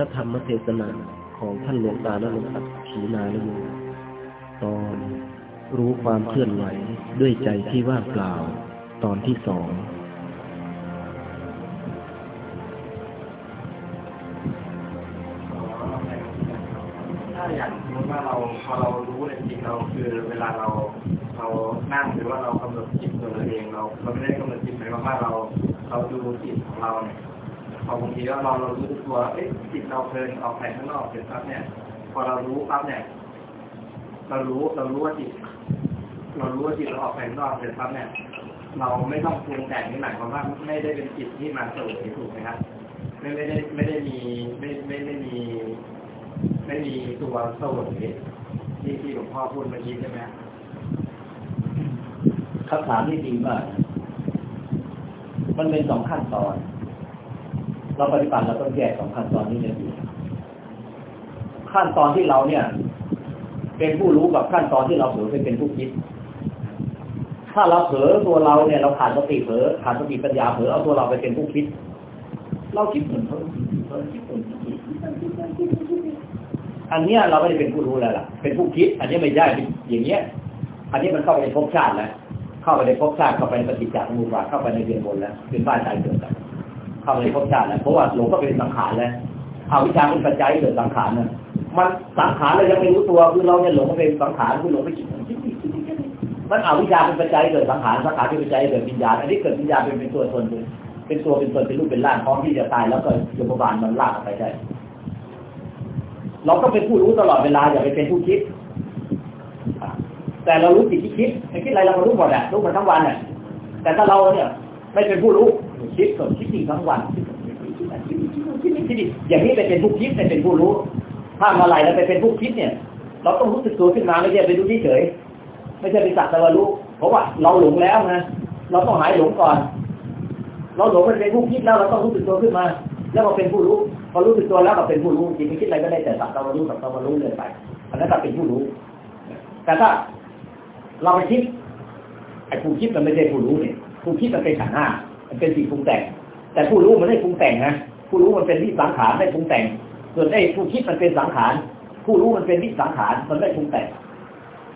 ระธรรมเทศนาของท่านหลวงตาและหลวงตัดขีนาลโยตอนรู้ความเคลื่อนไหวด้วยใจที่ว่างเปล่า ตอนที่สองถ้าอย่างสมมติว่าเราพอเรารู้เนี่ยจริงเราคือเวลาเราเรานั่งหรือว่าเรากำหนดจิตตัวเราเองเราเราไม่ได้กำหนดจิตหมายความว่าเราเราดูจิตของเราเนี่ย บางทีว่าเราเรารู้ตัวเอ๊ะจิตเราเพลินออกไปข้างนอกเสร็จปั๊บเนี่ย พอเรารู้ปั๊บเนี่ย เรารู้เรารู้ว่าจิต เรารู้ว่าจิตเราออกไปข้างนอกเสร็จปั๊บเนี่ย เราไม่ต้องปรุงแต่งนี่หมายความว่าไม่ได้เป็นจิตที่มาสวยถูกไหมครับไม่ไม่ได้ไม่ได้มีไม่ไม่ไม่มี ไม่มีตัวเสวยที่ที่หลวงพ่อพูดเมื่อกี้ใช่ไหมคำถามที่ดีมาก มันเป็นสองขั้นตอน เราปฏิบัติเราต้องแยกสองขั้นตอนนี้เลยดีขั้นตอนที่เราเนี่ย เป็นผู้รู้กับขั้นตอนที่เราเผลอไปเป็นผู้คิด ถ้าเราเผลอตัวเราเนี่ย เราขาดสติเผลอขาดสติปัญญาเผลอเอาตัวเราไปเป็นผู้คิด เราคิดเหมือนเผลอเผลอคิดเหมือนคิดอันเนี้ยเราไม่ได้เป็นผู้รู้แล้วล่ะ เป็นผู้คิด อันนี้ไม่ได้อย่างเงี้ย อันนี้มันเข้าไปในภพชาติแล้ว เข้าไปในภพชาติเข้าไปในปฏิจจสมุปบาทเข้าไปในเรียนบนแล้วเป็นบ้านใจเกิดแล้ว เข้าไปในภพชาติแล้วเพราะว่าหลงก็เป็นสังขารแล้วเอาวิชาเป็นปัจจัยเกิดสังขารนะมันสังขารเรายังไม่รู้ตัวคือเราเนี่ยหลงก็เป็นสังขารคือหลงไปคิดคิดมันเอาวิชาเป็นปัจจัยเกิดสังขารสังขารเป็นปัจจัยเกิดวิญญาณอันนี้เกิดวิญญาณเป็นเป็นตัวตนเป็นเป็นตัวเป็นตนเป็นรูปเป็นร่างพร้อมที่จะตายแล้วก็โยมบาลมันลากออกไปได้เราก็เป็นผู้รู้ตลอดเวลาอย่าไปเป็นผู้คิด แต่เรารู้จิตที่คิดไม่คิดอะไรเราก็รู้หมดแหละรู้หมดทั้งวันเลยแต่ถ้าเราเนี่ย ไม่เป็นผู้รู้ คิดก่อนคิดจริงทั้งวันคิดคิดคิดคิดอย่างนี้ไปเป็นผู้คิดไปเป็นผู้รู้ ถ้าเมื่อไหร่เราไปเป็นผู้คิดเนี่ย เราต้องรู้สึกตัวขึ้นมาไม่ใช่ไปดูเฉยไม่ใช่ไปสักแต่ว่ารู้เพราะว่าเราหลงแล้วนะเราต้องหายหลงก่อน เราหลงไปเป็นผู้คิดแล้วเราต้องรู้สึกตัวขึ้นมา แล้วมาเป็นผู้รู้พอรู้สึกตัวแล้วก็เป็นผู้รู้จิตไปคิดอะไรก็ได้แต่สักแต่ว่ารู้สักแต่ว่ารู้เลยไปอันนั้นก็เป็นผู้รู้ แต่ถ้าเราไปคิดไอ้ผู้คิดมันไม่ใช่ผู้รู้เนี่ยผู้คิดมันเป็นขันห้า มันเป็นสิ่งปรุงแต่ง แต่ผู้รู้มันไม่ปรุงแต่งนะผู้รู้มันเป็นวิสังขารไม่ปรุงแต่ง ส่วนไอ้ผู้คิดมันเป็นสังขารผู้รู้มันเป็นวิสังขารมันไม่ปรุงแต่ง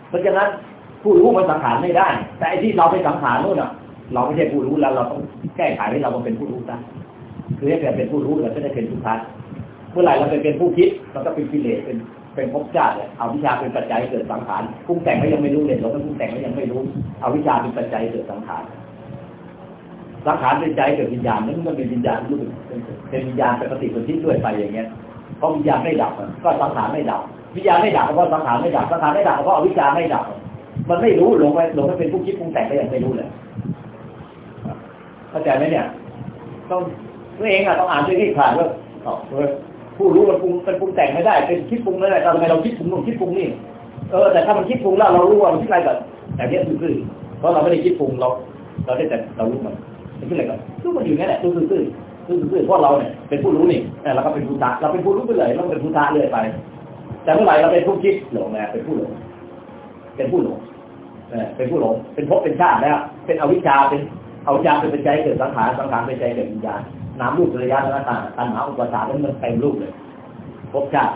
เพราะฉะนั้นผู้รู้มันสังขารไม่ได้ แต่ไอ้ที่เราไปสังขารนู่นอะ เราไม่ใช่ผู้รู้แล้วเราต้องแก้ไขให้เรามาเป็นผู้รู้ซะคือให้เกิดเป็นผู้รู้เราจะได้เป็นทุกทัศเมื่อไหร่เราเป็นเป็นผู้คิดมันก็เป็นกิเลสเป็นเป็นภพชาติเลยเอาวิชาเป็นปัจจัยเกิดสังขารปรุงแต่งก็ยังไม่รู้เลยเราก็ปรุงแต่งก็ยังไม่รู้เอาวิชาเป็นปัจจัยเกิดสังขาร สังขารเป็นใจเกิดวิญญาณนั่นมันเป็นวิญญาณรู้เป็นวิญญาณเป็นปฏิสนธิด้วยไปอย่างเงี้ยเพราะวิญญาณไม่ดับก็สังขารไม่ดับวิญญาณไม่ดับเพราะสังขารไม่ดับสังขารไม่ดับเพราะอวิชชาไม่ดับ มันไม่รู้หลงไปหลงไปเป็นผู้คิดปรุงแต่งก็ยังไม่รู้เลยเข้าใจไหมเนี่ยต้องตัวเองอะต้องอ่านด้วยที่ผ่านว่าผู้รู้มันปรุงเป็นปรุงแต่งไม่ได้ เป็นคิดปรุงไม่ได้ทำไมเราคิดปรุงนู่นคิดปรุงนี่เออแต่ถ้ามันคิดปรุงแล้วเรารู้ว่ามันคิดอะไรก่อนแต่เนี้ยคือเพราะเราไม่ได้คิดปรุงเรา เราได้แต่เรารู้มัน มันคิดอะไรก่อนรู้มันอยู่นี่แหละซื่อซื่อซื่อซื่อเพราะเราเนี่ยเป็นผู้รู้นี่เราก็เป็นผู้ตาเราเป็นผู้รู้ไปเลยเราเป็นผู้ตาเรื่อยไป แต่เมื่อไหร่เราเป็นผู้คิดหลงนะเป็นผู้หลงเป็นผู้หลงเป็นผู้หลง เป็นภพเป็นชาติแล้ว เป็นอวิชชาเป็นอวิชชาเป็นปัจจัยเกิดสังขารสังขารเป็นใจเกิดวิญญาณน้ำรูประยะแล้วตาตัณหาอุปสรรคนั้นมันเต็มรูปเลยภพชาติ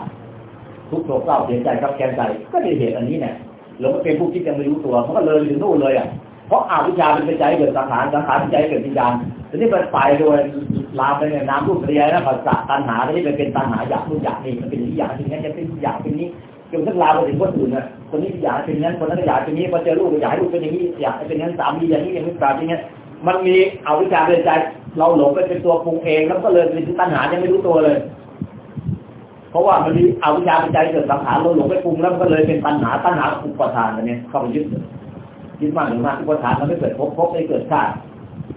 ทุกโศกเศร้าเสียใจครับแค้นใจก็ได้เหตุอันนี้เนี่ยหลงเป็นผู้คิดยังไม่รู้ตัวมันก็เลยถึงนู่นเลยอะ เพราะอาวิชชาเป็นปัจจัยเกิดสังขารสังขารเป็นใจเกิดวิญญาณทีนี้มันไปโดยลามไปในน้ำรูประยะนะภาษาตัณหาทีนี้มันเป็นตัณหาอยากรู้อยากนี่มันเป็นอยากอย่างนี้จะเป็นอยากเป็นนี้จนทั้งลามไปถึงคนอื่นน่ะคนนี้อยากเป็นนั้นคนนั้นอยากเป็นนี้พอเจอลูกอยากให้ลูกเป็นอย่างนี้อยากให้เป็นนั้นสามีอย่างนี้อย่างนี้ปราบอย่างนี้มันมีเอาวิชาเป็นใจเราหลงไปเป็นตัวปรุงเองแล้วก็เลยเป็นตัณหายังไม่รู้ตัวเลย เพราะว่ามันมีเอาวิชาเป็นใจเกิดสังขารเราหลงไปปรุงแล้วก็เลยเป็นตัณหาตัณหาอุปทานอันนี้เข้าไปยึดยึ ดมากหรือมากอุปทานมันไม่เกิดภพภพไม่เกิดชาติ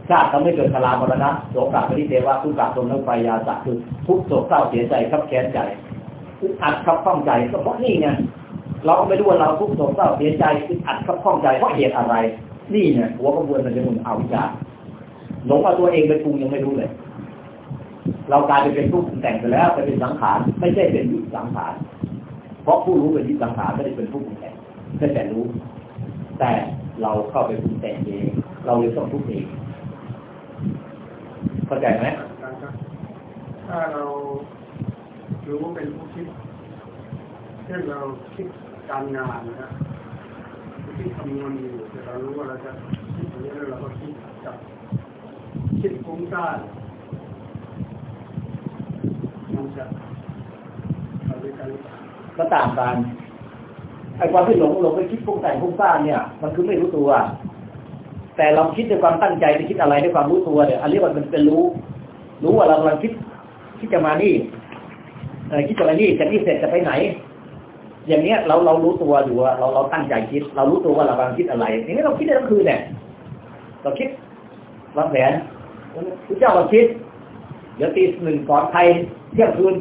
ชาติทำไม่เกิดชรามรณะโสกาปริเทวะทุกขะตรงนั้นไปยาสักคือทุกโศกเศร้าเสียใจขับแค้นใจอึดอัดขับข้องใจก็เพราะนี่ไงเราก็ไม่รู้ว่าเราทุกโศกเศร้าเสียใจอึดอัดขับข้องใจเพราะเหตุอะไร นี่เนี่ยหัวกระบวนมันจะมุ่งเอาวิชาหลงเอาตัวเองไปปรุงยังไม่รู้เลย เรากลายไปเป็นผู้ปรุงแต่งไปแล้วไปเป็นสังขารไม่ใช่เป็นวิสังขารเพราะผู้รู้เป็นวิสังขารไม่ได้เป็นผู้ปรุงแต่งแค่แต่รู้ แต่เราเข้าไปปรุงแต่งเอง เราเลยต้องทุกข์เองเข้าใจไหมถ้าเรารู้ว่าเป็นผู้คิดเช่นเราคิดการงานนะคิดคำนวณอยู่แต่เรารู้ว่าเราจะคิดอย่างนี้แล้วเราก็คิดกับคิดฟุ้งซ่านมันจะทำด้วยกันก็ต่างกัน ไอ้ความที่หลงหลงไปคิดฟุ้งแต่งฟุ้งซ่านเนี่ย มันคือไม่รู้ตัว แต่เราคิดด้วยความตั้งใจไปคิดอะไรด้วยความรู้ตัวเนี่ยอันนี้มันเป็นรู้ รู้ว่าเรากำลังคิดคิดจะมานี่เออคิดจะมานี่จากนี่เสร็จจะไปไหน อย่างเนี้ยเราเรารู้ตัวอยู่ว่าเราเราตั้งใจคิด เรารู้ตัวว่าเรากำลังคิดอะไรอย่างนี้เราคิดได้ทั้งคืนเนี่ยเราคิดวางแผนพระเจ้าเราคิด เดี๋ยวตีหนึ่งสอนใครเที่ยงคืน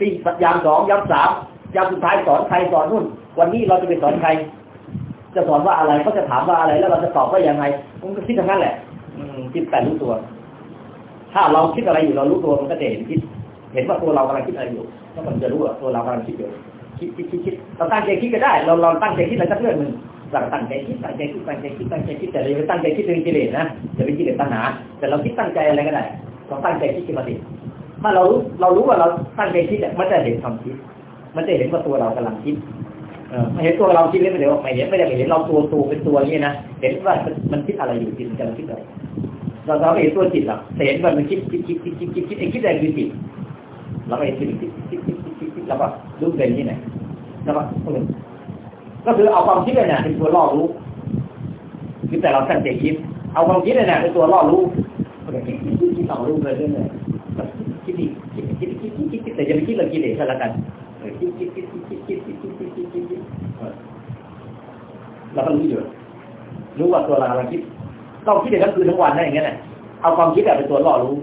ตียามสองยามสามยามสุดท้ายสอนใครสอนนู่น วันนี้เราจะไปสอนใคร จะสอนว่าอะไรเขาจะถามว่าอะไร แล้วเราจะตอบว่ายังไงมันก็คิดทั้งนั้นแหละอืมคิดแต่รู้ตัว ถ้าเราคิดอะไรอยู่เรารู้ตัวมันก็จะเห็นคิด เห็นว่าตัวเรากำลังคิดอะไรอยู่แล้วมันจะรู้ว่าตัวเรากำลังคิดอยู่คิดคิดคิดคิดเราตั้งใจคิดก็ได้ เราเราตั้งใจคิดอะไรสักเรื่องหนึ่งเราตั้งใจคิดตั้งใจคิดตั้งใจคิดตั้งใจคิดแต่เราไม่ตั้งใจคิดเรื่องกิเลสนะจะเป็นกิเลสตัณหา แต่เราคิดตั้งใจอะไรก็ได้เราตั้งใจคิดขึ้นมาดิถ้าเรารู้เรารู้ว่าเราตั้งใจคิดมันจะเห็นความคิด มันจะเห็นว่าตัวเรากำลังคิด ไม่เห็นตัวเราคิดเลยไปเดี๋ยวไม่เห็นไม่ได้เห็นเราตัวตัวเป็นตัวนี่นะเห็นว่ามันคิดอะไรอยู่จิตกำลังคิดอะไรเราเราไม่เห็นตัวจิตหรอกเห็นว่ามันคิดคิดคิดคิดคิดคิดคิดอคิดอะไรคือจิตเราไปคิดคิดคิดคิดคิดคิดคิดแล้วก็รู้เป็นที่ไหนแล้วก็ก็คือเอาความคิดเนี่ยเป็นตัวล่อรู้คือแต่เราตั้งใจคิด เอาความคิดเนี่ยเป็นตัวล่อรู้คิดคิดคิดต่อรู้เลยเรื่อยคิดดคิดคิดคิดคิดคิดแต่จะไม่คิดเรากิเลสละกันคิดคิดคิดคิดคิดคิด เราก็รู้อยู่รู้ว่าตัวเรากำลังคิดต้องคิดอย่างนั้นคือทั้งวันนั่นอย่างนั้นแหละเอาความคิดเป็นตัวล่อรู้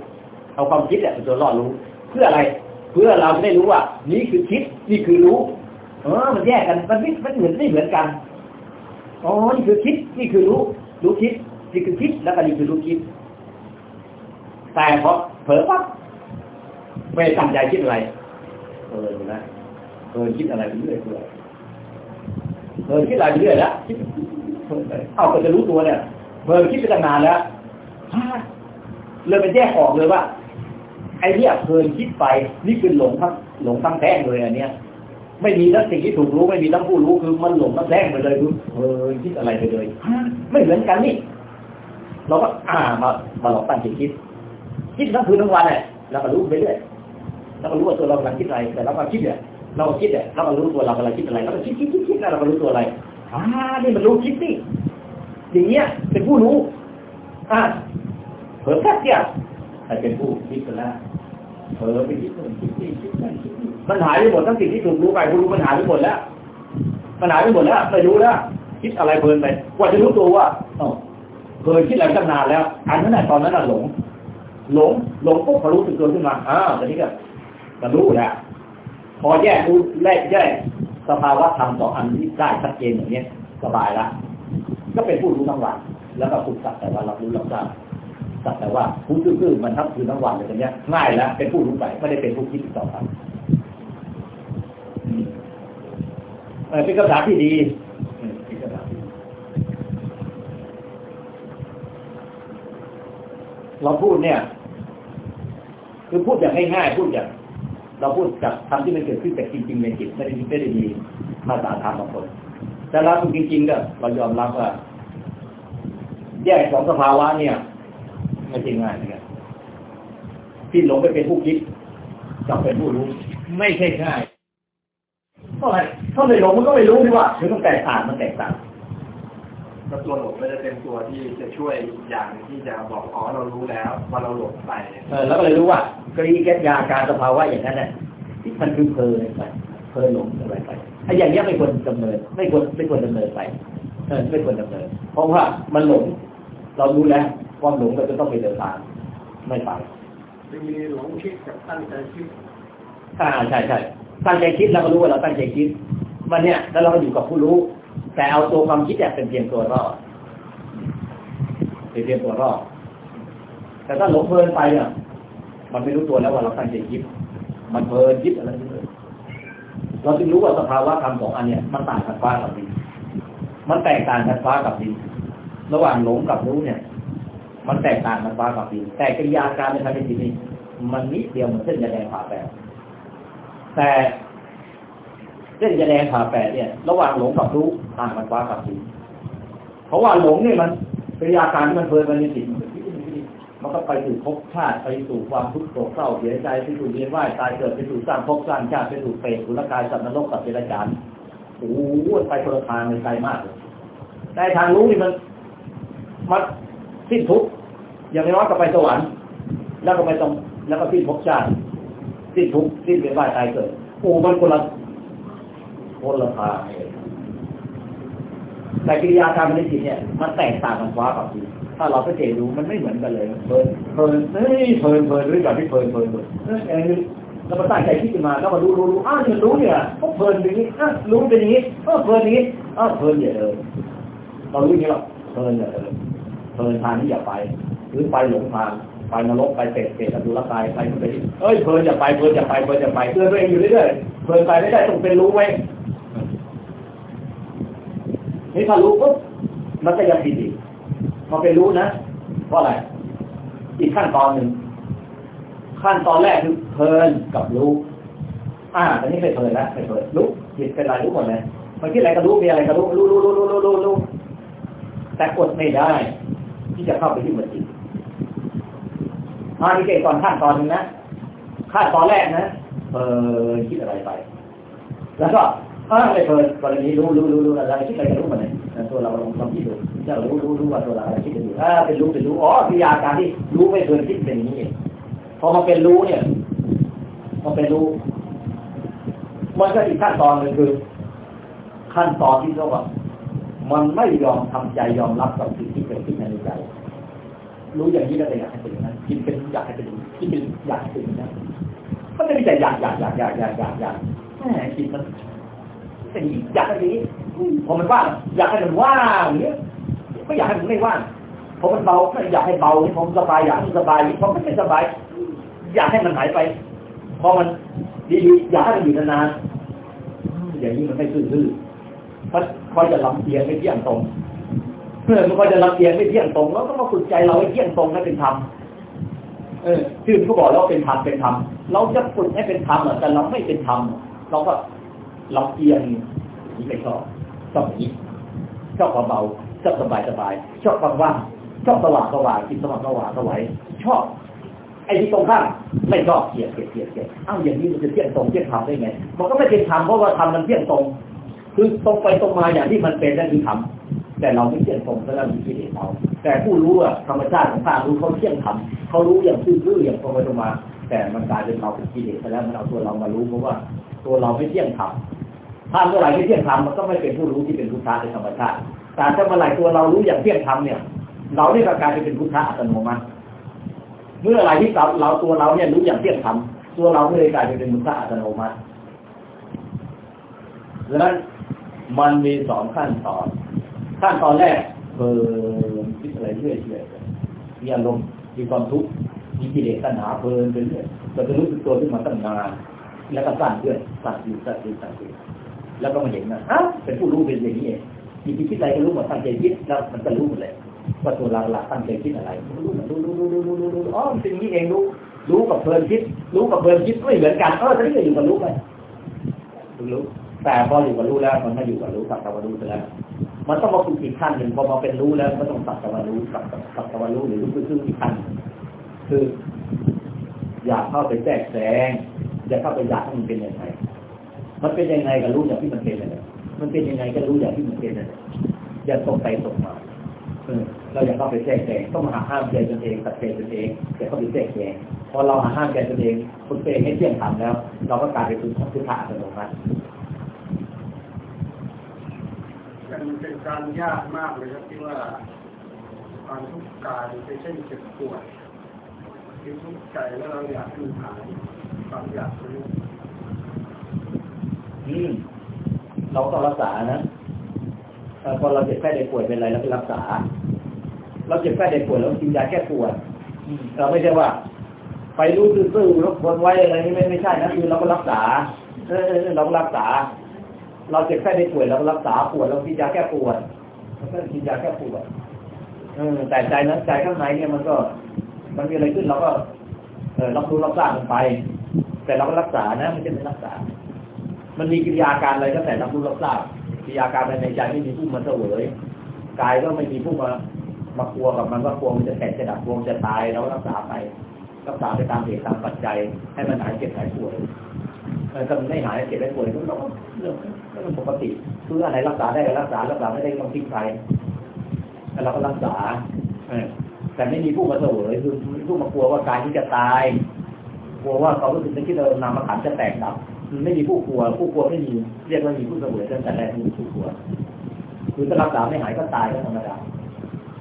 เอาความคิดเป็นตัวล่อรู้ เพื่ออะไร เพื่อเราจะได้รู้ว่า นี่คือคิดนี่คือรู้ เออ มันแยกกันมันไม่มันเหมือนไม่เหมือนกันอ๋อนี่คือคิดนี่คือรู้ รู้คิดนี่คือคิดแล้วก็นี่คือรู้คิด แต่พอเผลอปั๊บไม่ตั้งใจคิดอะไรเออนะเออคิดอะไรไปเรื่อยเปื่อย เออคิดอะไรไปเรื่อยแล้วเอาก็จะรู้ตัวเนี่ยเพิ่มคิดไปตั้งนานแล้วเลยไปแยกออกเลยว่า ไอ้เนี่ยเพลินคิดไปนี่คือหลงทั้งหลงทั้งแท้งเลยอันเนี้ยไม่มีทั้งสิ่งที่ถูกรู้ไม่มีทั้งผู้รู้คือมันหลงทั้งแท้งไปเลยคือเออคิดอะไรไปเลยไม่เหมือนกันนี่เราก็อ่ามามาหลอกตั้งใจคิดคิดทั้งคืนทั้งวันเลยแล้วก็รู้ไปเรื่อยแล้วก็รู้ว่าตัวเรากำลังคิดอะไรแต่เราก็คิดเนี่ย เราคิดเนี่ยเราก็รู้ตัวเรากำลังคิดอะไรแล้วก็คิดคิดคิดคิดแล้วเราก็รู้ตัวอะไรอ่านี่มันรู้คิดนี่อย่างเงี้ยเป็นผู้รู้อ่าเผลอแค่เดียวใครเป็นผู้คิดกันแล้วเผลอไปคิดนู่นคิดนี่คิดนั่นคิดนี่มันหายไปหมดทั้งสิ่งที่ถูกรู้ไปผู้รู้มันหายไปหมดแล้วมันหายไปหมดแล้วไม่รู้แล้วคิดอะไรเพลินไปกว่าจะรู้ตัวว่าเคยคิดอะไรตั้งนานแล้ว อันนั้นแหละตอนนั้นน่ะหลง หลงหลงปุ๊บพอรู้สึกตัวขึ้นมาอ้าตอนนี้ก็รู้แล้ว พอแยกรู้แยกแยกสภาวะธรรมสองอันนี้ได้ชัดเจนอย่างนี้สบายละก็เป็นผู้รู้ทั้งวันแล้วก็ฝึกสักแต่ว่าเรารู้เราทราบสักแต่ว่าผู้ซื่อๆมันทับคือทั้งวันเลยตรงนี้ง่ายแล้วเป็นผู้รู้ไปไม่ได้เป็นผู้คิดต่อไปเป็นคำถามที่ดีเราพูดเนี่ย คือพูดอย่างง่ายๆพูดอย่าง เราพูดจากทำที่มันเกิดขึ้นแต่จริงๆในจิตไม่ได้ไม่ได้มีภาษาธรรมบางคนแต่เราจริงๆก็เรายอมรับว่า แยกสองสภาวะเนี่ยไม่ใช่ง่ายนะครับที่หลงไปเป็นผู้คิดกับเป็นผู้รู้ ไม่ใช่ง่ายเพราะอะไรถ้าไม่หลงมันก็ไม่รู้ดีว่าคือต้องแตกต่างมันแตกต่าง แล้วตัวหลงก็จะเป็นตัวที่จะช่วยอย่างที่จะบอกอ๋อเรารู้แล้วว่าเราหลงไปเออแล้วก็เลยรู้ว่ากรีแกยาการสภาวะอย่างนั้นน่ะที่มันคือเพลินไปเพลินหลงอะไรไปไอ้อย่างนี้ไม่ควรดำเนิน ไม่ควรไม่ควรดำเนินไปเออไม่ควรดำเนิน เพราะว่ามันหลง เรารู้แล้วความหลงเราจะต้องไปเดินทางไม่ไปจะมีหลงคิดกับตั้งใจคิดอ่าใช่ใช่ตั้งใจคิดเราก็รู้ว่าเราตั้งใจคิดมันเนี่ยแล้วเราก็อยู่กับผู้รู้ แต่เอาตัวความคิดเนี่ยเป็นเพียงตัวรอดเป็นเพียงตัวรอดแต่ถ้าหลงเพลินไปเนี่ยมันไม่รู้ตัวแล้วว่าเราตั้งใจคิดมันเพลินคิดอะไรไม่เราจึงรู้ว่าสภาวะธรรมสองอันเนี่ยมันต่างกันฟ้ากับดินมันแตกต่างกันฟ้ากับดินระหว่างหลงกับรู้เนี่ย มันแตกต่างกันฟ้ากับดินแต่กิริยาการในทางจิตนี่มันนิดเดียวเหมือนเส้นยาแดงผ่าแปดแต่ เส้นจะแดงผ่าแปดเนี่ย ระหว่างหลงกับรู้ต่างกันกว่ากับรู้เพราะว่าหลงเนี่ยมันเป็นอาการที่มันเพลินไปในจิตมันก็ไปสู่ภพชาติไปสู่ความทุกข์โศกเศร้าเสียใจไปสู่เวียนว่ายตายเกิดไปสู่สร้างภพสร้างชาติไปสู่เปรตสุรกายสัตว์นรกสัตว์เดรัจฉานโอ้โหไปคนละทางเลยไกลมากเลยแต่ทางรู้นี่มันมันสิ้นทุกข์อย่างน้อยก็ไปสวรรค์ แล้วก็ไปตรงแล้วก็สิ้นภพชาติสิ้นทุกข์สิ้นเวียนว่ายตายเกิดโอ้มันคนละ คนละทาเลยแต่กิริยาการในจิตเนี่ย มันแตกต่างกันฟ้ากับดินถ้าเราสังเกตดูมันไม่เหมือนกันเลยเพลินเพลินเฮ้ยเพลินเพลินหรือแบบที่เพลินเพลินเพลินเอ้ยอเรามาตั้งใจคิดขึ้นมาแล้วมาดูรู้รู้อ้าวฉันรู้เนี่ยก็เพลินอย่างนี้อ้าวรู้เป็นอย่างนี้อ้าวเพลินนี้อ้าวเพลินอย่าเดินเรารู้อย่างนี้หรอกเพลินอย่าเดินเพลินทางนี้อย่าไป หรือไปหลงทางไปนรกไปเตะเตะดูละกายไปไปเอ้ยเพลินอย่าไปเพลินอย่าไปเพลินอย่าไปเตือนตัวเองอยู่เรื่อยๆเพลินไปไม่ได้ต้องเป็นรู้ไว้ นี่ถ้ารู้ปุ๊บมันก็ยังผิดอีกมันเป็นรู้นะเพราะอะไร อีกขั้นตอนหนึ่งขั้นตอนแรกคือเพลินกับรู้ อ่าตอนนี้ไม่เพลินแล้วไม่เพลินรู้จิตเป็นไรรู้หมดเลยมันคิดอะไรก็รู้มีอะไรก็รู้รู้รู้รู้รู้รู้รู้รู้แต่กดไม่ได้ ที่จะเข้าไปที่มันจิตมาที่เก่งก่อนขั้นตอนหนึ่งนะขั้นตอนแรกนะเพลินคิดอะไรไป แล้วก็ ออไม่เพลินกรณีรู้รู้รู้รู้อะไรคิดอะไรก็รู้หมดเลยตัวเราลองลองคิดดูจะรู้รู้รู้ว่าตัวเราอะไรคิดอยู่อ่าเป็นรู้เป็นรู้อ๋อวิยาการที่รู้ไม่เพลินคิดเป็นอย่างนี้พอมาเป็นรู้เนี่ยมันเป็นรู้มันก็อีกขั้นตอนหนึ่งคือ ขั้นตอนที่เรียกว่ามันไม่ยอมทำใจยอมรับกับสิ่งที่เกิดขึ้นในใจ รู้อย่างนี้แล้วแต่อยากให้เป็นนั้นคิดเป็นอยากให้เป็นคิดเป็นอยากให้เป็นอย่างนั้นก็จะมีแต่อยากอยากอยากอยากอยากอยากอยากแหมคิดมัน เป็นอย่างนี้อยากให้เป็นอย่างนี้พอมันว่างอยากให้มันว่างเงี้ยไม่อยากให้มันไม่ว่างพอมันเบาอยากให้เบาผมสบายอยากให้สบายพอมันไม่สบาย อยากให้มันหายไปพอมันดีๆอยากให้มันอยู่นานๆอย่างนี้มันไม่ซื่อๆเพราะคอจะลำเอียงไม่เที่ยงตรงเพื่อมันคอจะลำเอียงไม่เที่ยงตรงแล้วก็มาฝึกใจเราให้เที่ยงตรงให้เป็นธรรมเออชื่อเขบอกแล้วเป็นธรรมเป็นธรรมเราจะฝึกให้เป็นธรรมแต่เราไม่เป็นธรรมเราก็ ลำเอียงนี่ไม่ชอบชอบอย่างนี้ชอบเบาๆชอบสบายสบายชอบว่างๆชอบสว่างสว่างกินสว่างสว่างสวัยชอบ ไอ้ที่ตรงข้ามไม่ชอบเกลียดเกลียดเกลียดเกลียดอ้าวอย่างนี้มันจะเที่ยงตรงเที่ยงธรรมได้ไงมันก็ไม่เป็นธรรมเพราะว่าธรรมมันเที่ยงตรง คือตรงไปตรงมาอย่างที่มันเป็นนั่นคือธรรมแต่เราไม่เที่ยงตรงแล้วเรามีกิเลสเราแต่ผู้รู้อะธรรมชาติของธารู้เขาเที่ยงธรรมเขารู้อย่างซื่อๆอย่างตรงไปตรงมา แต่มันกลายเป็นเราเป็นกิเลสไปแล้วมันเอาตัวเรามารู้เพราะว่า ตัวเราไม่เที่ยงธรรม ถ้าเมื่อไหร่ไม่เที่ยงธรรมมันก็ไม่เป็นผู้รู้ที่เป็นพุทธะในธรรมชาติแต่ถ้าเมื่อไหร่ตัวเรารู้อย่างเที่ยงธรรมเนี่ย เราเนี่ยก็กลายเป็นพุทธะอัตโนมัติ เมื่ออะไรที่เราเราตัวเราเนี่ยรู้อย่างเที่ยงธรรมตัวเราก็เลยกลายเป็นพุทธะอัตโนมัติดังนั้นมันมีสองขั้นตอน ขั้นตอนแรกเพิ่มคิดอะไรเรื่อยๆมีอารมณ์มีความทุกข์มีกิเลสตัณหาเพลินไปเรื่อยเราจะรู้สึกตัวขึ้นมาตั้งนานแล้วก็สั่นเรื่อยสั่นอยู่สั่นอยู่สั่นอยู่ แล้วก็มาเห็นนะฮะเป็นผู้รู้เป็นอย่างนี้เองมีคิดอะไรก็รู้หมดตั้งใจคิดแล้วมันก็รู้หมดเลยว่าตัวเราหลักตั้งใจคิดอะไรรู้รู้รู้รู้รู้รู้รู้รู้อ๋อเป็นอย่งนี้เองรู้รู้กับเพลินคิด รู้กับเพลินคิดไม่เหมือนกันเออตอนนี้ก็อยู่กับรู้ไปรู้แต่พออยู่กับรู้แล้วมันไม่อยู่กับรู้สักแต่ว่ารู้ไปแล้วมันต้องมาฝึกอีกขั้นหนึ่งพอมาเป็นรู้แล้วก็ต้องสักแต่ว่ารู้สักสักแต่ว่ารู้หรือรู้ซื่อๆอีกขั้นคือ อยากเข้าไปแทรกแซงอยากเข้าไปอยากให้มันเป็นยังไง มันเป็นยังไงก็รู้อย่างที่มันเป็นเลยมันเป็นยังไงก็รู้อย่างที่มันเป็นเลยอย่าตกไปตกมาเราอย่าเข้าไปแทรกแซงต้องมาหาห้ามใจตนเองตัดใจตนเองอย่าเข้าไปแทรกแซงพอเราหาห้ามใจตนเองคนเองให้เที่ยงธรรมแล้ว เราก็กลายเป็นพุทธะอัตโนมัติมันเป็นการยากมากเลยครับที่ว่าความทุกข์กายเป็นเช่นเจ็บปวดที่ทุกข์ใจแล้วเราอยากให้มันหายความอยากนี้ อืมเราต้องรักษานะเอ่อพอเราเจ็บแค่ได้ป่วยเป็นอะไรเราไปรักษา เราเจ็บแค่ได้ป่วยเรากินยาแก้ปวดเราไม่ใช่ว่า ไปรู้ซื่อๆแล้วคนไว้อะไรนี่ไม่ไม่ใช่นะคือเราก็รักษาเออเราก็รักษา เราเจ็บแค่ได้ป่วยเราก็รักษาปวดเรากินยาแก้ปวดเราก็กินยาแก้ปวดเออแต่ใจนั้นใจข้างในเนี่ยมันก็ มันมีอะไรขึ้นเราก็ เออรับรู้รับทราบมันไป แต่เราก็รักษานะไม่ใช่ไม่รักษา มันมีกิริยาการอะไรก็แต่รับรู้รับทราบกิริยาการภายในใจไม่มีผู้มาเสวยกายก็ไม่มีผู้มามากลัวกับมันว่ากลัวมันจะแตกจะดับกลัวจะตายเรารักษาไปรักษาไปตามเหตุตามปัจจัย ให้มันหายเจ็บหายป่วยเออถ้ามันไม่หายเจ็บไม่ป่วยก็ต้องเรื่องเรื่องปกติคืออะไรรักษาได้ก็รักษารักษาไม่ได้ต้องทิ้งไปแล้วเราก็รักษาแต่ไม่มีผู้มาเสวยคือผู้มากลัวว่ากายที่จะตาย กลัวว่าเขารู้สึกนึกที่เดิมนามขันจะแตกดับ ไม่มีผู้กลัว ผู้กลัวไม่มี เรียกว่ามีผู้เสวยตั้งแต่แรกไม่มีผู้กลัว คือถ้ารักษาไม่หายก็ตายก็ธรรมดา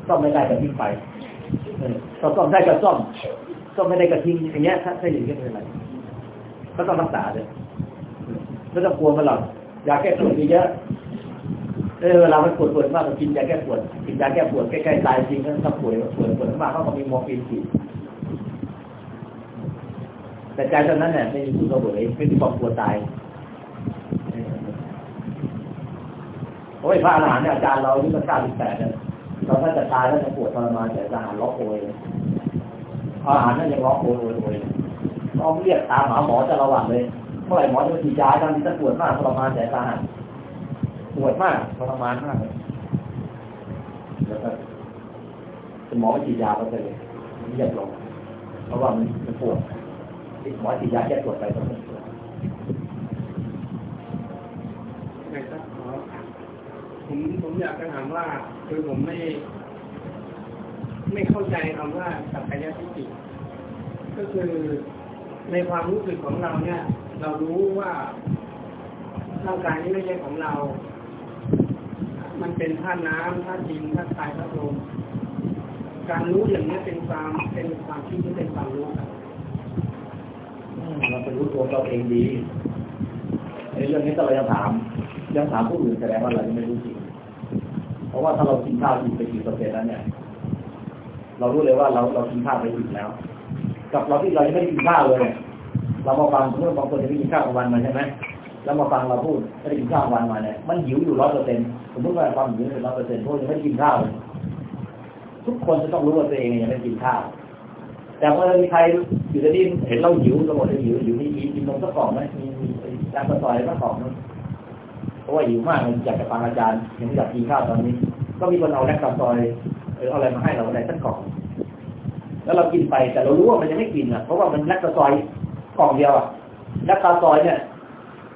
ซ่อมไม่ได้ก็ทิ้งไปถ้าซ่อมได้ก็ซ่อมซ่อมไม่ได้ก็ทิ้งอย่างเงี้ยถ้าถ้าอย่างเงี้ยไม่เป็นไรก็ต้องรักษาเลยไม่ต้องกลัวมันหรอกยาแก้ปวดมีเยอะเออเวลามันปวดปวดมากก็กินยาแก้ปวดกินยาแก้ปวดใกล้ๆตายจริงถ้าป่วยปวดปวดมากเขาก็มีมอร์ฟีนฉีด แต่ใจตอนนั้นเนี่ยไม่มีผู้เสวยไม่มีความกลัวตายโอ้ยพระอรหันต์เนี่ยอาจารย์เราอายุตั้งเก้าสิบแปดเนี่ยเราถ้าจะตายแล้วจะปวดทรมานแต่ทหารล็อกโอยพระอรหันต์นั่นยังล็อกโอยโอยโอยต้องเรียกตามหาหมอจะระวังเลยเมื่อไหร่หมอจะมาฉีดยาตอนนี้จะปวดมากทรมานแต่ทหารปวดมากทรมานมากเลยแล้วก็หมอฉีดยาก็เลยเรียบลงเพราะว่ามันปวด หมอฉีดยาแก้ปวดไปก็ไม่ปวดไงครับขอผมผมอยากจะถามว่า คือผมไม่ ไม่เข้าใจคำว่าสัพพยทิฏฐิก็คือในความรู้สึกของเราเนี่ย เรารู้ว่าร่างกายนี้ไม่ใช่ของเรา มันเป็นธาตุน้ำธาตุดินธาตุไฟธาตุลมการรู้อย่างนี้เป็นความเป็นความคิดที่เป็นความรู้ครับ เราเป็นรู้ตัวเราเองดีในเรื่องนี้ถ้าเรายังถาม ยังถามผู้อื่นแสดงว่าเรายังไม่รู้จริง เพราะว่าถ้าเรากินข้าวอิ่ไปกี่เปอร์เซ็นต์แล้วเนี่ย เรารู้เลยว่าเราเรากินข้าวไปอิ่มแล้ว กับเราที่เรายังไม่กินข้าวเลย เรามาฟังเมื่อบางคนจะไม่กินข้าววันมาใช่ไหมแล้วมาฟังเราพูดไม่ได้กินข้าววันมาเนี่ยมันหิวอยู่ร้อยเปอร์เซ็นต์สมมติว่าความหิวเป็นร้อยเปอร์เซ็นต์พวกยังไม่ได้กินข้าวเลยทุกคนจะต้องรู้ว่าตัวเองยังไม่กินข้าว แต่พอมีใครอยู่ในนี้เห็นเราหิวเราบอกว่าหิวหิวนี่กินกินนมสักกล่องไหมมีมียาสซอยสักกล่องไหมเพราะว่าหิวมากเลยอยากจะฟังอาจารย์ยังไม่อยากกินข้าวตอนนี้ ก็มีคนเอาแลคตาซอยเออเอาอะไรมาให้เราอะไรสักกล่อง แล้วเรากินไปแต่เรารู้ว่ามันยังไม่กินอะเพราะว่ามันแลคตาซอยกล่องเดียวอะแลคตาซอยเนี่ย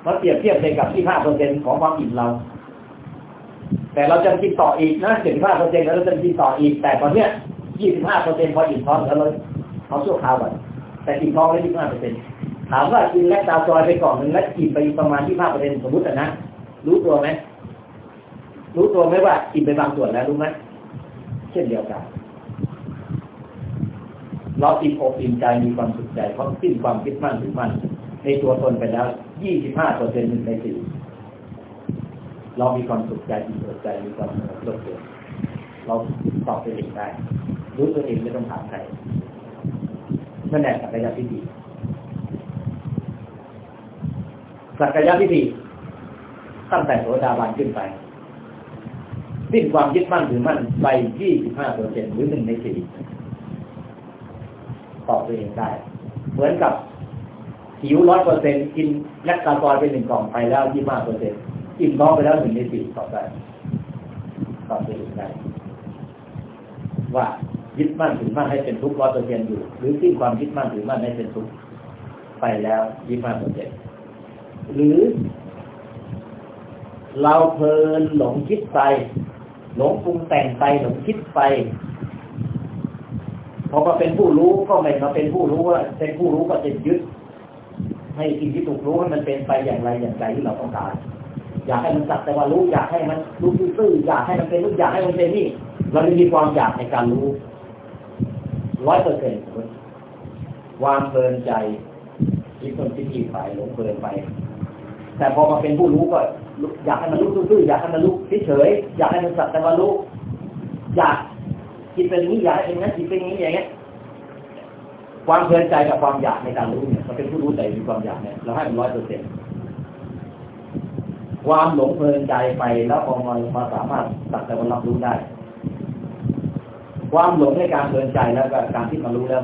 มันเปรียบเทียบไปกับที่ห้าเปอร์เซ็นของความอิ่มเรา แต่เราจะกินต่ออีกนะสิบห้าเปอร์เซ็นแล้วเราจะกินต่ออีกแต่ตอนเนี้ยยี่สิบห้าเปอร์เซ็นพออิ่มท้องแล้วเรา เอาชั่วคราวก่อนแต่กินท้องได้ยี่สิบห้าเปอร์เซ็นถามว่ากินแลคตาซอยไปกล่องหนึ่งแล้วกินไปประมาณยี่สิบห้าเปอร์เซ็นสมมตินะรู้ตัวไหมรู้ตัวไหมว่ากินไปบางส่วนแล้วรู้ไหมเช่นเดียวกัน เราติดอกติดใจมีความสุขใจเพราะสิ้นความคิดมั่นถือมั่นในตัวตนไปแล้วยี่สิบห้าเปอร์เซ็นต์หนึ่งในสี่เรามีความสุขใจมีเปิดใจมีความสงบเย็นเราตอบตัวเองได้ รู้ตัวเองไม่ต้องถามใคร แหละสักยะทิฏฐิสักยะทิฏฐิตั้งแต่โสดาบันขึ้นไปสิ้นความยึดมั่นถือมั่นไปยี่สิบห้าเปอร์เซ็นหรือหนึ่งในสี่ตอบตัวเองได้ เหมือนกับหิวร้อยเปอร์เซ็นกินแลคตาซอยไปหนึ่งกล่องไปแล้วยี่ห้าเปอร์เซ็นอิ่มท้องไปแล้วหนึ่งในสี่ตอบได้ตอบตัวเองได้ ว่า ยึดมั่นถือมั่นให้เป็นทุกข์ร้อยเปอร์เซ็นอยู่ หรือสิ้นความยึดมั่นถือมั่นให้เป็นทุกข์ไปแล้วยี่ห้าเปอร์เซ็นหรือ เราเพลินหลงคิดไป หลงปรุงแต่งไปหลงคิดไปพอมาเป็นผู้รู้ก็ไม่มาเป็นผู้รู้ว่าเป็นผู้รู้ก็จะยึดให้สิ่งที่ถูกรู้ให้มันเป็นไปอย่างไรอย่างใจที่เราต้องการ อยากให้มันสักแต่ว่ารู้อยากให้มันรู้ซื่ออยากให้มันเป็นรู้อยากให้มันเป็นนี่เราจะมีความอยากในการรู้ ร้อยเปอร์เซ็นต์ความเพลินใจคิดคนคิดที่ไปหลงเพลินไป แต่พอมาเป็นผู้รู้ก็อยากให้มันรู้ซื่อๆอยากให้มันรู้เฉยๆอยากให้มันสักแต่ว่ารู้อยากคิดเป็นนี้อยากเป็นนั้นคิดเป็นนี้อย่างเงี้ยความเพลินใจกับความอยากในการรู้เนี่ยมันเป็นผู้รู้ใจมีความอยากเนี่ยเราให้มันร้อยเปอร์เซ็นต์ความหลงเพลินใจไปแล้วพอมามาสามารถสักแต่ว่ารับรู้ได้ ความหลงในการเพลินใจแล้วก็การที่มารู้แล้ว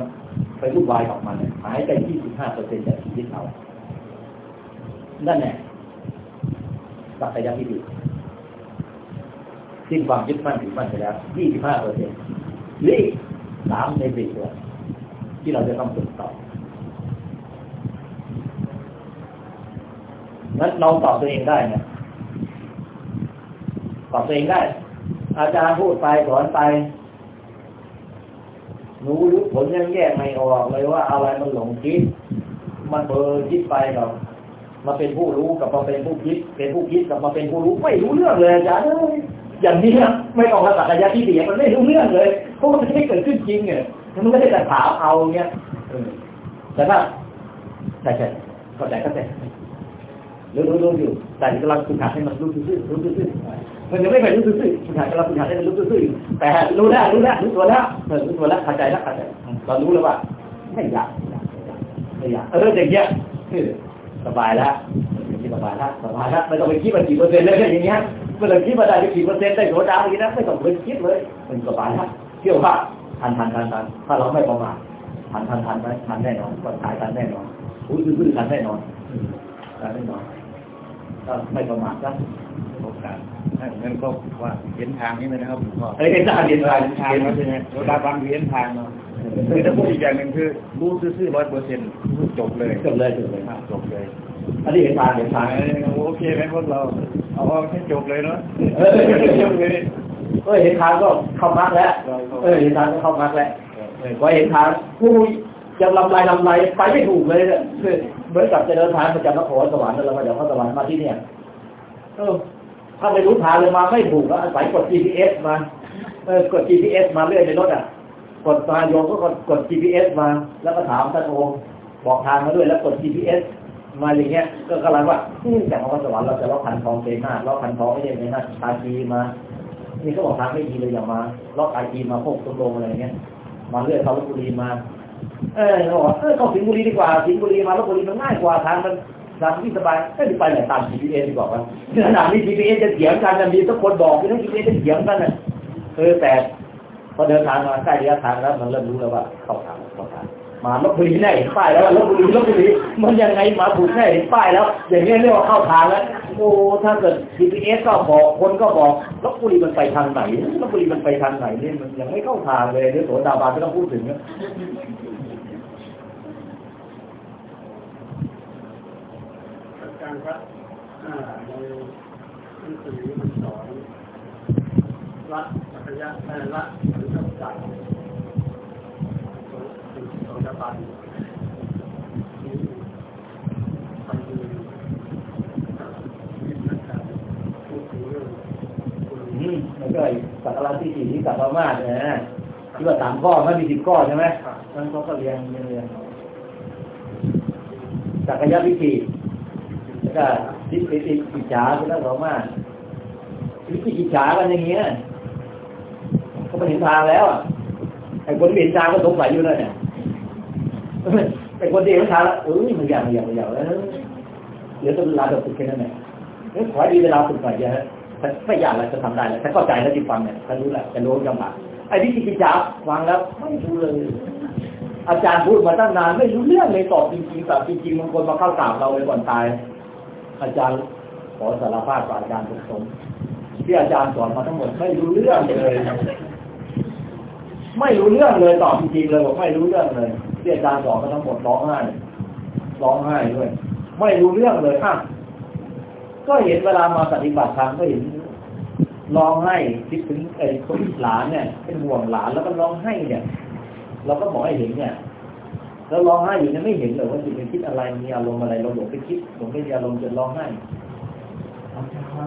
ไปรุ่นวายกับมันเนี่ยหายไปยี่สิบห้าเปอร์เซ็นต์จากชีวิตเรานั่นแหละสักยะทิฏฐิสิ้นความยึดมั่นถือมั่นไปแล้วยี่สิบห้าเปอร์เซ็นต์หรืออีกสามในสี่ตัวที่เราจะต้องฝึกต่อนั้นเราตอบตัวเองได้เนี่ยตอบตัวเองได้ อาจารย์พูดไปสอนไป หนูรู้ผลยังแยกไม่ออกเลยว่าอะไรมันหลงคิด มันเบลอคิดไปกับมาเป็นผู้รู้กับมาเป็นผู้คิด เป็นผู้คิดกับมาเป็นผู้รู้ไม่รู้เรื่องเลยอาจารย์อยอย่างนี้ไม่ต้องมาสักยะที่เดียมันไม่รู้เรื่องเลยเพราะมันไม่ได้เกิดขึ้นจริงเนี่ยมันไม่ได้แต่ถามเอาเนี่ยแต่ถ้าใช่ใช่เข้าใจเข้าใจรู้รู้รู้อยู่แต่กำลังฝึกหัดให้มันรู้ซื่อรู้ซื่อ มันยังไม่เคยรู้ซื่อๆฝึกหัดกำลังฝึกหัดให้มันรู้ซื่อแต่รู้แล้วรู้แล้วรู้ตัวแล้วเออรู้ตัวแล้วเข้าใจแล้วเข้าใจเรารู้แล้วว่าไม่อยากไม่อยากเอออย่างเงี้ยสบายแล้วสบายแล้วสบายแล้วไม่ต้องไปคิดว่ากี่เปอร์เซ็นต์เลยอย่างเงี้ยไม่ต้องคิดว่าได้กี่เปอร์เซ็นต์ได้โสดาอย่างนี้นะไม่ต้องไปคิดเลยมันสบายแล้วเชื่อว่าทันทันทันทันถ้าเราไม่ประมาททันทันทันไหมทันแน่นอนก็ตายทันแน่นอนอุ้ยซื่อๆทันแน่นอนทันแน่นอน ก็ไม่ประมาทนะโอกาสงั้นก็ว่าเห็นทางนี้เลยนะครับหลวงพ่อเอ้ยเป็นทหารเรียนทางเห็นทางแล้วใช่ไหมเราได้บังเห็นทางเนาะคือถ้าพูดอีกอย่างหนึ่งคือรู้ซื่อๆร้อยเปอร์เซ็นต์จบเลยจบเลยจบเลยอะจบเลยอันนี้เห็นทางเห็นทางโอเคไหมพวกเราเอาให้จบเลยเนาะเออจบเลยเออเห็นทางก็เข้ามักแล้วเออเห็นทางก็เข้ามักแล้วเออพอเห็นทางผู้ จะลำลายลำลายไปไม่ถูกเลยเนี่ยเหมือนกับจะเดินทางมาจากนครสวรรค์แล้วมาจากนครสวรรค์มาที่เนี่ยเออถ้าไม่รู้ทางเลยมาไม่ถูกแล้วอาศัยกด GPS มาเออกด GPS มาเรื่อยในรถอะกดมาโยมก็กดกด GPS มา แล้วก็ถามท่านองค์บอกทางมาด้วยแล้วกด GPS มาอย่างเงี้ย ก็กำลังว่าอืมจากนครสวรรค์เราจะล็อกคันทองเซนาล็อกคันทองไม่ใช่เซนาตาจีมา นี่เขาบอกทางไม่ดีเลยอย่ามาล็อกไอจีมาพวกตรงลงอะไรเงี้ยมาเรื่อยเขาลบุรีมา เออเขาบอกเออเข้าสิงห์บุรีดีกว่าสิงห์บุรีมาลบบุรีมันง่ายกว่าทางมันทางที่สบายก็ไปไหนตาม GPS ดีกว่าว่าขนาดนี้ GPS จะเถียงกันจะมีสักคนบอกที่นั่น GPS จะเถียงกันน่ะเออแต่พอเดินทางมาใกล้ระยะทางแล้วมันเริ่มรู้แล้วว่าเข้าทางเข้าทางมาลบบุรีแน่เห็นป้ายแล้วลบบุรีลบบุรีมันยังไงมาถูกแน่เห็นป้ายแล้ว อย่างนี้เรียกว่าเข้าทางแล้วโอ้ถ้าเกิด GPS ก็บอกคนก็บอกลบบุรีมันไปทางไหนลบบุรีมันไปทางไหนเนี่ยมันยังไม่เข้าทางเลยเดี๋ยวโสดาบันไม่ต้องพูดถึงนะ อาจารย์ครับอ่าในหนังสือมันสอนละสักยะแต่ละหรือสัจจะเป็นโสดาบันนี่ไปดูอ่าวิธีการพูดถึงเรื่องคุณอืมมันก็ไอ้สักการะที่สี่ที่สักการะเนี่ยนะที่ว่าสามข้อไม่มีสิบข้อใช่ไหมนั่นเขาก็เรียนเรียนเรียนสักกายวิธี ก็ทิฏฐิกิจฉาคือนั่นสองมาทิฏฐิกิจฉากันอย่างเงี้ยเขาไปเห็นทางแล้วอะไอ้คนเห็นทางก็สงสัยอยู่นั่นเนี่ยไอ้คนที่เห็นทางแล้วเอ้ยมันอยากมันอยากมันอยากแล้วเดี๋ยวต้องเวลาเราฝึกแค่นั้นแหละเอ้ยขอให้ดีเวลาฝึกหน่อยเยวฮะฉันไม่อยากอะไรจะทำได้แล้วฉันเข้าใจแล้วที่ฟังเนี่ยฉันรู้แล้วฉันรู้จังหวะไอ้วิธีกิจจาฟังแล้วไม่รู้เลย อาจารย์พูดมาตั้งนานไม่รู้เรื่องเลยตอบจริงๆตอบจริงๆบางคนมาเข้ากราบเราเลยก่อนตาย อาจารย์ขอสารภาพกับอาจารย์ตรงๆที่อาจารย์สอนมาทั้งหมดไม่รู้เรื่องเลย ไม่รู้เรื่องเลยตอบจริงๆเลยบอกไม่รู้เรื่องเลยที่อาจารย์สอนมาทั้งหมดร้องไห้ร้องไห้ด้วย ไม่รู้เรื่องเลยอะก็เห็นเวลามาปฏิบัติธรรมก็เห็นร้องไห้คิดถึงไอ้คนหลานเนี่ย เป็นห่วงหลานแล้วก็ร้องไห้เนี่ย เราก็บอกให้เห็นเนี่ย แล้วร้องไห้อยู่เนี่ยไม่เห็นเลยว่าจิตไปคิดอะไรมีอารมณ์อะไรเราหลงไปคิดหลงไปมีอารมณ์จนร้องไห้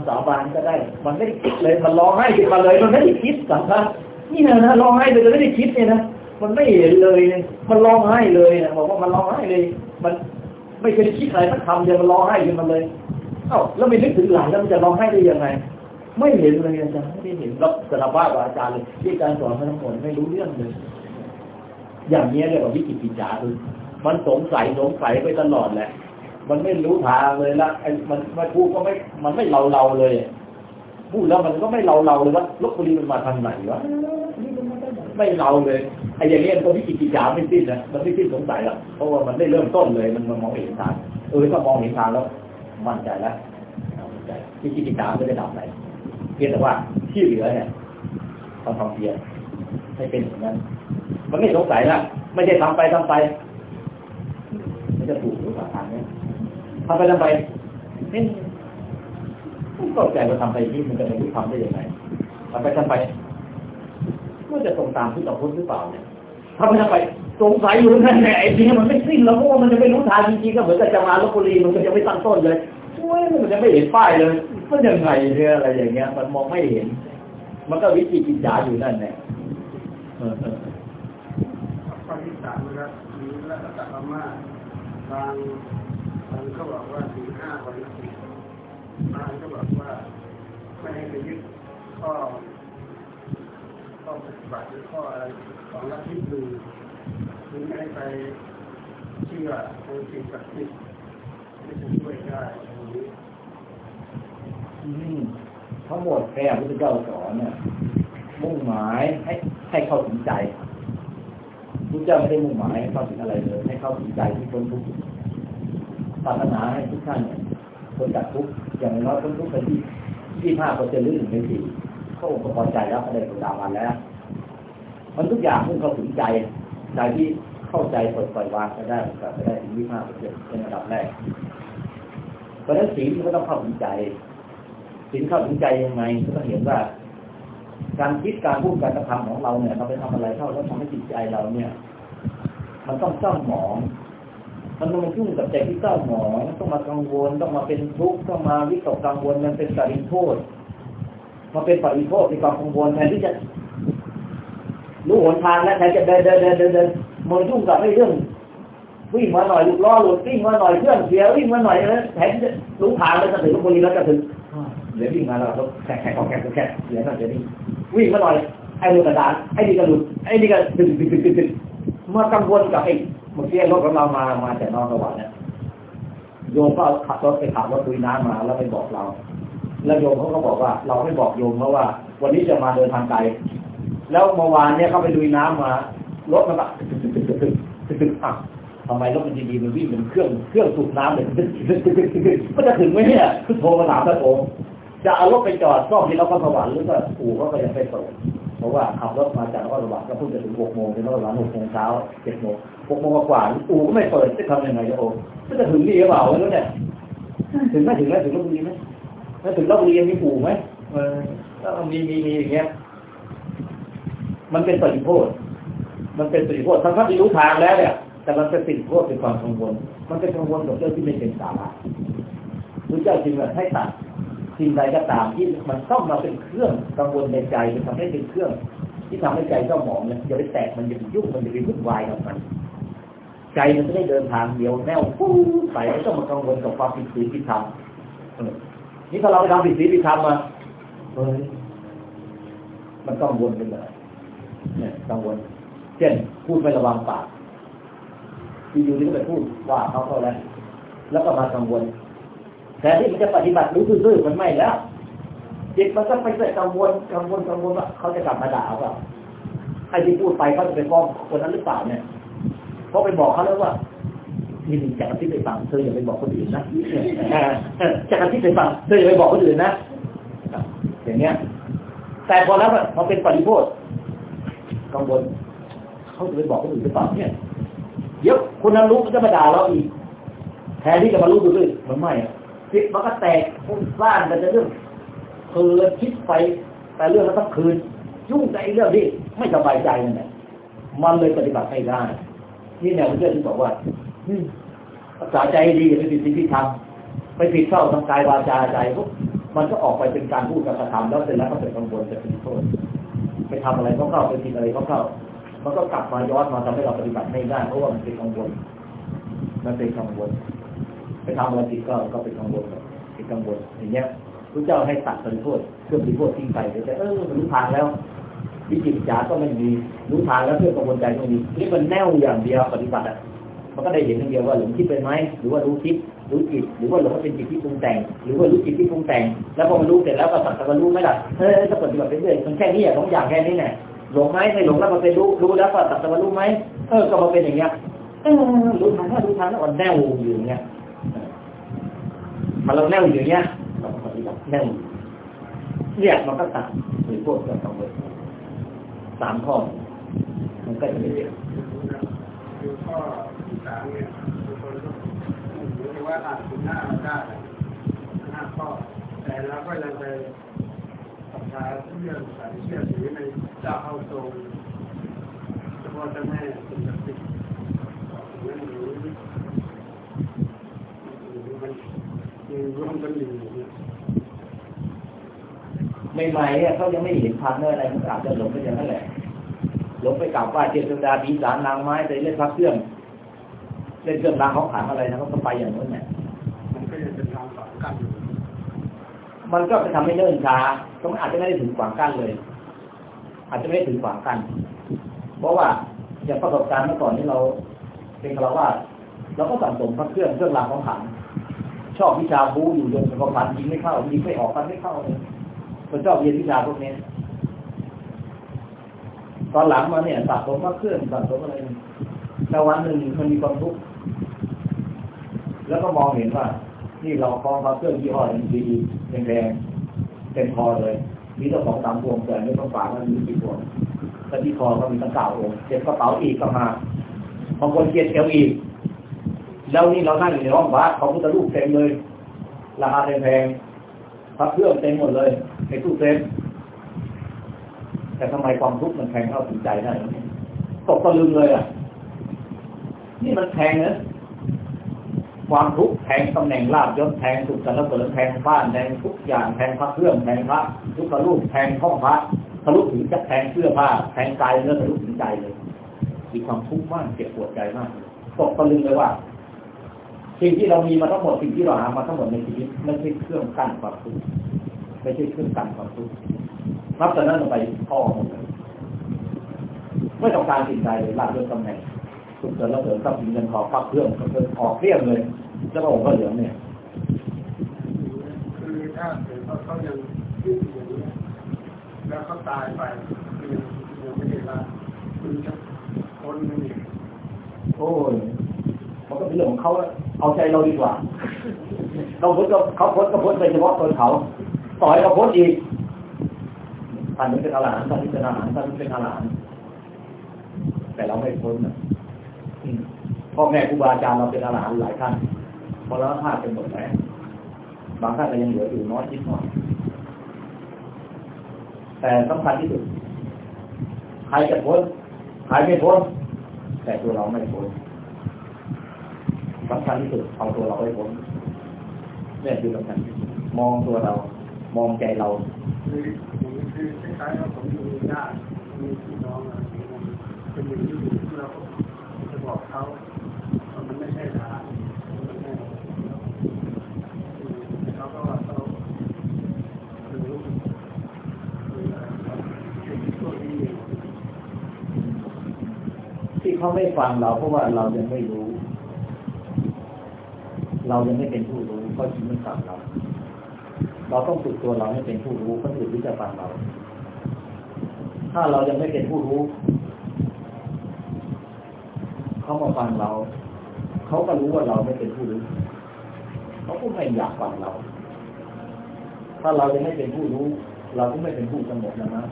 สาบานก็ได้ มันไม่ได้คิดเลย มันร้องไห้ขึ้นมาเลย มันไม่ได้คิดสัมภาษนี่นะนะร้องไห้เลยไม่ได้คิดเนี่ยนะมันไม่เห็นเลยมันร้องไห้เลยนะบอกว่ามันร้องไห้เลย มันไม่เคยคิดอะไรสักคำเดียวมันร้องไห้ขึ้นมาเลยเอ้าแล้วไม่นึกถึงหลานแล้วมันจะร้องไห้ได้ยังไงไม่เห็นเลยอาจารย์ไม่ได้เห็นรับสารภาพกับอาจารย์เลยที่อาจารย์สอนมาทั้งหมดไม่รู้เรื่องเลย อย่างนี้เรียกว่าวิจิตรปิจาคือมันสงสัยสงสัยไปตลอดแหละ มันไม่รู้ทางเลยละไอ้มันไม่พูดก็ไม่ มันไม่เราเราเลยพูดแล้วมันก็ไม่เราเราเลยว่าลบบุรีมันมาทางไหนวะไม่เราเลยไอ้อย่างเงี้ยมันก็วิจิกิจาไม่สิ้นนะมันไม่สิ้นสงสัยหรอกเพราะว่ามันได้เริ่มต้นเลยมันมองเห็นทางเออถ้ามองเห็นทางแล้ว มั่นใจแล้วมั่นใจวิจิกิจาไม่ได้ดับไหนเพียงแต่ว่าที่เหลือเนี่ยต้องทำเพียรให้เป็นอย่างนั้น มันไม่สงสัยละไม่ใช่ทำไปทำไป มันจะถูกหรือเปล่าทางนี้ทำไปทำไปเอ๊ะก็ใจว่าทำไปที่มันจะไม่รู้ทำได้ยังไงทำไปทำไปก็จะตรงตามที่เราพูดหรือเปล่าเนี่ยทำไปทำไปสงสัยอยู่นั่นแหละไอ้ทีนี้มันไม่สิ้นแล้วเพราะว่ามันจะไม่รู้ทางจริงๆก็เหมือนกับจะมาลบบุรีมันก็จะไม่ตั้งต้นเลยโอ้ยมันจะไม่เห็นป้ายเลยมันยังไงเนี่ยอะไรอย่างเงี้ย มันมองไม่เห็น มันก็วิจิกิจฉาอยู่นั่นแหละ ข้อที่สามนะครับมีและตะมาบางบางก็บอกว่าถึงห้าวันละสิบางก็บอกว่าไม่ให้ไปยึดข้อข้อปฏิบัติหรือข้ออะไรของลัทธิอื่นหรือไม่ให้ไปเชื่อในสิ่งศักดิ์สิทธิ์ที่จะช่วยได้อย่างนี้อืมทั้งหมดแค่พระพุทธเจ้าสอนเนี่ย มุ่งหมายให้ให้เข้าถึงใจพระเจ้าไม่ได้มุ่งหมายให้เข้าถึงอะไรเลย ให้เข้าถึงใจที่พ้นทุกข์ปรารถนาให้ทุกท่านเนี่ยพ้นจากทุกข์อย่างน้อยพ้นทุกข์ไปที่ที่ห้าเปอร์เซ็นต์หรือหนึ่งในสี่เขาองค์พอใจแล้วเขาได้ผลดาวันแล้ว มันทุกอย่างมุ่งเข้าถึงใจใจที่เข้าใจปล่อยปล่อยวางก็ได้ก็จะได้ถึงยี่ห้าเปอร์เซ็นต์เป็นระดับแรกเพราะฉะนั้นศีลมันก็ต้องเข้าถึงใจศีลเข้าถึงใจยังไงก็ต้องเห็นว่า การคิดการพูดการกระทำของเราเนี่ยเราไปทำอะไรเข้าแล้วทำให้จิตใจเราเนี่ย มันต้องเศร้าหมอง มันต้องมายุ่งกับใจที่เศร้าหมองต้องมากังวลต้องมาเป็นทุกข์ต้องมาวิตกกังวลมันเป็นปริโทษมาเป็นปริโทษในความกังวลแทนที่จะรู้หนทางแล้วแทนจะเดินเดินเดินเดินเดินมายุ่งกับไอ้เรื่องวิ่งมาหน่อยลูกล้อหลุดวิ่งมาหน่อยเครื่องเสียวิ่งมาหน่อยแล้วแทนที่จะรู้ทางแล้วจะถึงลพบุรีแล้วจะถึงเดี๋ยววิ่งมาแล้วก็แข่งแข่งแข่งแข่งเดี๋ยวนั่นเดี๋ยวนี้ วิ่งมาหน่อยไอ้ลูกกระดานไอ้นี่ก็หลุดไอ้นี่ก็ตึงตึงตึงตึงตึงมากังวลกับไอ้เมื่อกี้รถของเรามามาจากนอกสวรรค์เนี่ยโยมก็ขับรถไปขับรถดุยน้ำมาแล้วไปบอกเรา แล้วโยมเขาก็บอกว่า เราไม่บอกโยมเพราะว่า วันนี้จะมาเดินทางไกลแล้วเมื่อวานเนี่ยเขาไปดุยน้ำมารถมันก็ตึกตึกตึกตึกตึกตึกตึกอะทำไมรถมันดีๆมันวิ่งเป็นเครื่องเครื่องสูบน้ำเลยตึกตึกตึกตึกตึกตึกมันจะถึงไหมเนี่ยคือโทรมาถามท่านโอ จะเอารถไปจอดซ่อมที่นครสวรรค์หรือว่าอู่ก็ยังไม่เปิดเพราะว่าขับรถมาจากนครสวรรค์ก็เพิ่งจะถึงหกโมงถึงนครสวรรค์หกโมงเช้าเจ็ดโมงหกโมงกว่าอู่ก็ไม่เปิดจะทำยังไงจะโอ้ก็จะถึงนี่หรือเปล่าไม่รู้เนี่ยถึงไหมถึงไหมถึงลบบุรีไหมถ้าถึงลบบุรีมีอู่ไหมเออมีมีมีอย่างเงี้ย มันเป็นปฏิโทษมันเป็นปฏิโทษทั้งที่รู้ทางแล้วเนี่ยแต่มันเป็นปฏิโทษเป็นความกังวล มันเป็นกังวลกับเรื่องที่ไม่เป็นสาระพระเจ้าจึงให้ตัด สิ่งใดก็ตามที่มันต้องมาเป็นเครื่องกังวลในใจมันทำให้เป็นเครื่อง ที่ทำให้ใจเจ้าหมองเนี่ยอย่าไปแตกมันอย่าไปยุ่งมันอย่าไปวุ่นวายกับมัน ใจมันจะได้เดินทางเดียวแน่วฟู้ไปไม่ต้องมากังวลกับความผิดศีลผิดธรรมนี่ถ้าเราไปทำผิดศีลผิดธรรมมาเฮ้ยมันกังวลไปเลยเนี่ยกังวลเช่นพูดไม่ระวังปากอยู่ๆนี่ก็ไปพูดว่าเขาเขาแล้วแล้วก็มากังวล แต่ที่มันจะปฏิบัติรู้ซื่อๆมันไม่แล้วจิตมันก็ไปเกิดกังวลกังวลกังวลว่าเขาจะกลับมาด่าเปล่าใครที่พูดไปเขาจะไปฟ้องคนนั้นหรือเปล่าเนี่ยเพราะไปบอกเขาแล้วว่านี่มึงจากที่ไปฟังเธออย่าไปบอกคนอื่นนะจากที่ไปฟังเธออย่าไปบอกคนอื่นนะอย่างเงี้ย แต่พอแล้วพอเป็นปฏิโทษกังวลเขาจะไปบอกคนอื่นหรือเปล่าเนี่ยเดี๋ยวคนนั้นรู้จะมาด่าเราอีกแทนที่จะมารู้ดูด้วยมันไม่อะ จิตมันก็แตกฟุ้งซ่านกันจะเรื่องเพลินคิดไป แต่เรื่องแล้วทั้งคืน ยุ่งในเรื่องที่ไม่สบายใจนั่นแหละมันเลยปฏิบัติไม่ได้นี่แนวเรื่องที่บอกว่าอืมรักษาใจให้ดีอย่าไปผิดสิ่งที่ทำไปผิดเข้าทางกายวาจาใจปุ๊บมันก็ออกไปเป็นการพูดการกระทำแล้วเสร็จแล้วก็เกิดกังวลจะเป็นโทษไปทำอะไรก็เข้าไปผิดอะไรก็เข้า มันก็กลับมาย้อนมาทำให้เราปฏิบัติไม่ได้เพราะว่ามันเป็นกังวลมันเป็นกังวล ไปทำอะไรผิดก็ก็เป็นกังวลเป็นกังวลอย่างเงี้ยพระเจ้าให้ตัดเป็นโทษเครื่องเป็นโทษทิ้งไปแต่เออรู้ทางแล้ววิจิตรจาก็ไม่มีรู้ทางแล้วเพื่อกังวลใจไม่มีนี่มันแน่วอย่างเดียวปฏิบัติอะมันก็ได้เห็นอย่างเดียวว่าหลงคิดเป็นไหมหรือว่ารู้คิดรู้จิตหรือว่าหลงว่าเป็นจิตที่ปรุงแต่ง หรือว่ารู้จิตที่ปรุงแต่ง แล้วพอมันรู้เสร็จแล้วก็สักแต่ว่ารู้ไหมล่ะเฮ้ยก็ปฏิบัติไปเรื่อยมันแค่นี้อะสองอย่างแค่นี้แหละหลงไหมไม่หลงแล้วมันเป็นรู้รู้แล้วก็ตัดสมารู้ไหมเออก็มาเป็นอย่างเงี้ยรู้ทันถ้ารู้ทันแล้วมันแน่วอยู่อย่างเงี้ย มันเราแน่วอยู่เงี้ยเราปฏิบัติแน่วเรียกมันก็ตัดหรือพวกเราต้องเลยสามข้อ มันก็จะไม่เรียกคือข้อสามเนี่ยคนก็เรียกว่าอ่านถึงหน้าได้ห้าข้อแต่เราก็ยังไปศรัทธาเชื่อใส่เชื่อถือในเจ้าเข้าทรงเฉพาะเจ้าแม่สิ่งศักดิ์สิทธิ์นั้นหรือมัน ยังรวมกันอยู่เนี่ยใหม่ๆเนี่ยเขายังไม่เห็นพันธุ์อะไรมันอาจจะหลงไปอย่างนั้นแหละหลงไปกราบไหว้เทวดาปีศาจนางไม้ไปเล่นพระเครื่องเล่นเครื่องรางของขลังอะไรนะเขาก็ไปอย่างนั้นแหละมันก็ยังเป็นทางฝังกันอยู่มันก็ไปทำให้เนิ่นช้าก็อาจจะไม่ได้ถึงขวางกั้นเลย อาจจะไม่ได้ถึงขวางกั้นเพราะว่าอย่างประสบการณ์เมื่อก่อนนี้เรา เป็นคารวาสเราก็สั่งสมพระเครื่องเครื่องรางของขลัง ชอบวิชาบูอยู่ยงเป็นพันยิงไม่เข้ายิงไม่ออกฟันไม่เข้าเลยคนชอบเรียนวิชาพวกนี้ตอนหลังมาเนี่ยสะสมพระเครื่องสะสมอะไรแต่วันหนึ่งมันมีความทุกข์แล้วก็มองเห็นว่านี่เราคล้องพระเครื่องยี่ห้อดีๆแดงๆเต็มคอเลย มีตัวของสามพวงแต่ไม่ต้องฝามันมีกี่พวงแต่ที่คอก็มีตั้งเก้าองค์เจ็บกระเป๋าอีกก็มาบางคนเกียดเอวอีก แล้วนี่เรานั่งอยู่ในห้องพระเขาพุทธรูปเต็มเลย ราคาแพงๆพระเครื่องเต็มหมดเลยในตู้เซฟแต่ทำไมความทุกข์มันแทงเข้าถึงใจได้เนี่ตกตะลึงเลยอะ นี่มันแทงเนะความทุกข์แทงตำแหน่งลาบยศแทงสุขสรรเสริญแทงบ้านแทงทุกอย่างแทงพระเครื่องแทงพระทุกขรูปแทงห้องพระทะลุถึงจะแทงเสื้อผ้าแทงกายเนื้อทะลุถึงใจเลยมีความทุกข์มากเจ็บปวดใจมากตกตะลึงเลยว่า สิ่งที่เรามีมาทั้งหมดสิ่งที่เราหามาทั้งหมดในชีวิตไม่ใช่เครื่องกั้นความทุกข์ไม่ใช่เครื่องกั้นความทุกข์นับแต่นั้นลงไปพ่อหมดเลยไม่ต้องการสิ่งใดเลยลาบยศตำแหน่งสุขเสริญแล้วเสริญทรัพย์สินเงินทองพักเครื่องก็เกินออกเครียดเลยแล้วก็องค์ก็เหลืองเนี่ยคือถ้าเกิดเขาเขายังยึดอย่างนี้แล้วเขาตายไปคือยังไม่ได้ละคุณจะคนหนึ่งเนี่ยโอ้ยมันก็เป็นเรื่องของเขาอะ เอาใจเราดีกว่าเราพ้นก็เขาพ้นก็พ้นไปเฉพาะตนเขาต่อยเราพ้นอีกท่านนี้เป็นอาหารท่านนี้เป็นอาหารท่านนี้เป็นอาหารแต่เราไม่พ้นนะพ่อแม่ครูบาอาจารย์เราเป็นอาหารหลายท่านพอแล้วท่าเป็นหมดแล้วบางท่านก็ยังเหลืออยู่น้อยนิดหน่อยแต่สำคัญที่สุดใครจะพ้นใครไม่พ้นแต่ตัวเราไม่พ้น สำคัญที่สุดเอาตัวเราให้พ้นเนี่ยคือสำคัญที่สุดมองตัวเรา มองใจเราคือคือคล้ายๆว่าผมมีญาติมีพี่น้องอะไรอย่างเงี้ยเป็นอย่างที่อยู่ที่เราจะบอกเขาว่ามันไม่ใช่ทางมันไม่ใช่เขาก็ว่าเขารู้คืออะไรครับเป็นตัวที่ที่เขาไม่ฟังเราเพราะว่าเรายังไม่รู้ เรายังไม่เป็นผู้รู้เขาจึงไม่ฟังเรา เราต้องฝึกตัวเราให้เป็นผู้รู้คนอื่นที่จะฟังเรา ถ้าเรายังไม่เป็นผู้รู้ เขามาฟังเรา เขาก็รู้ว่าเราไม่เป็นผู้รู้ เขาก็ไม่อยากฟังเรา ถ้าเรายังไม่เป็นผู้รู้ เราก็ไม่เป็นผู้สงบแล้วนะ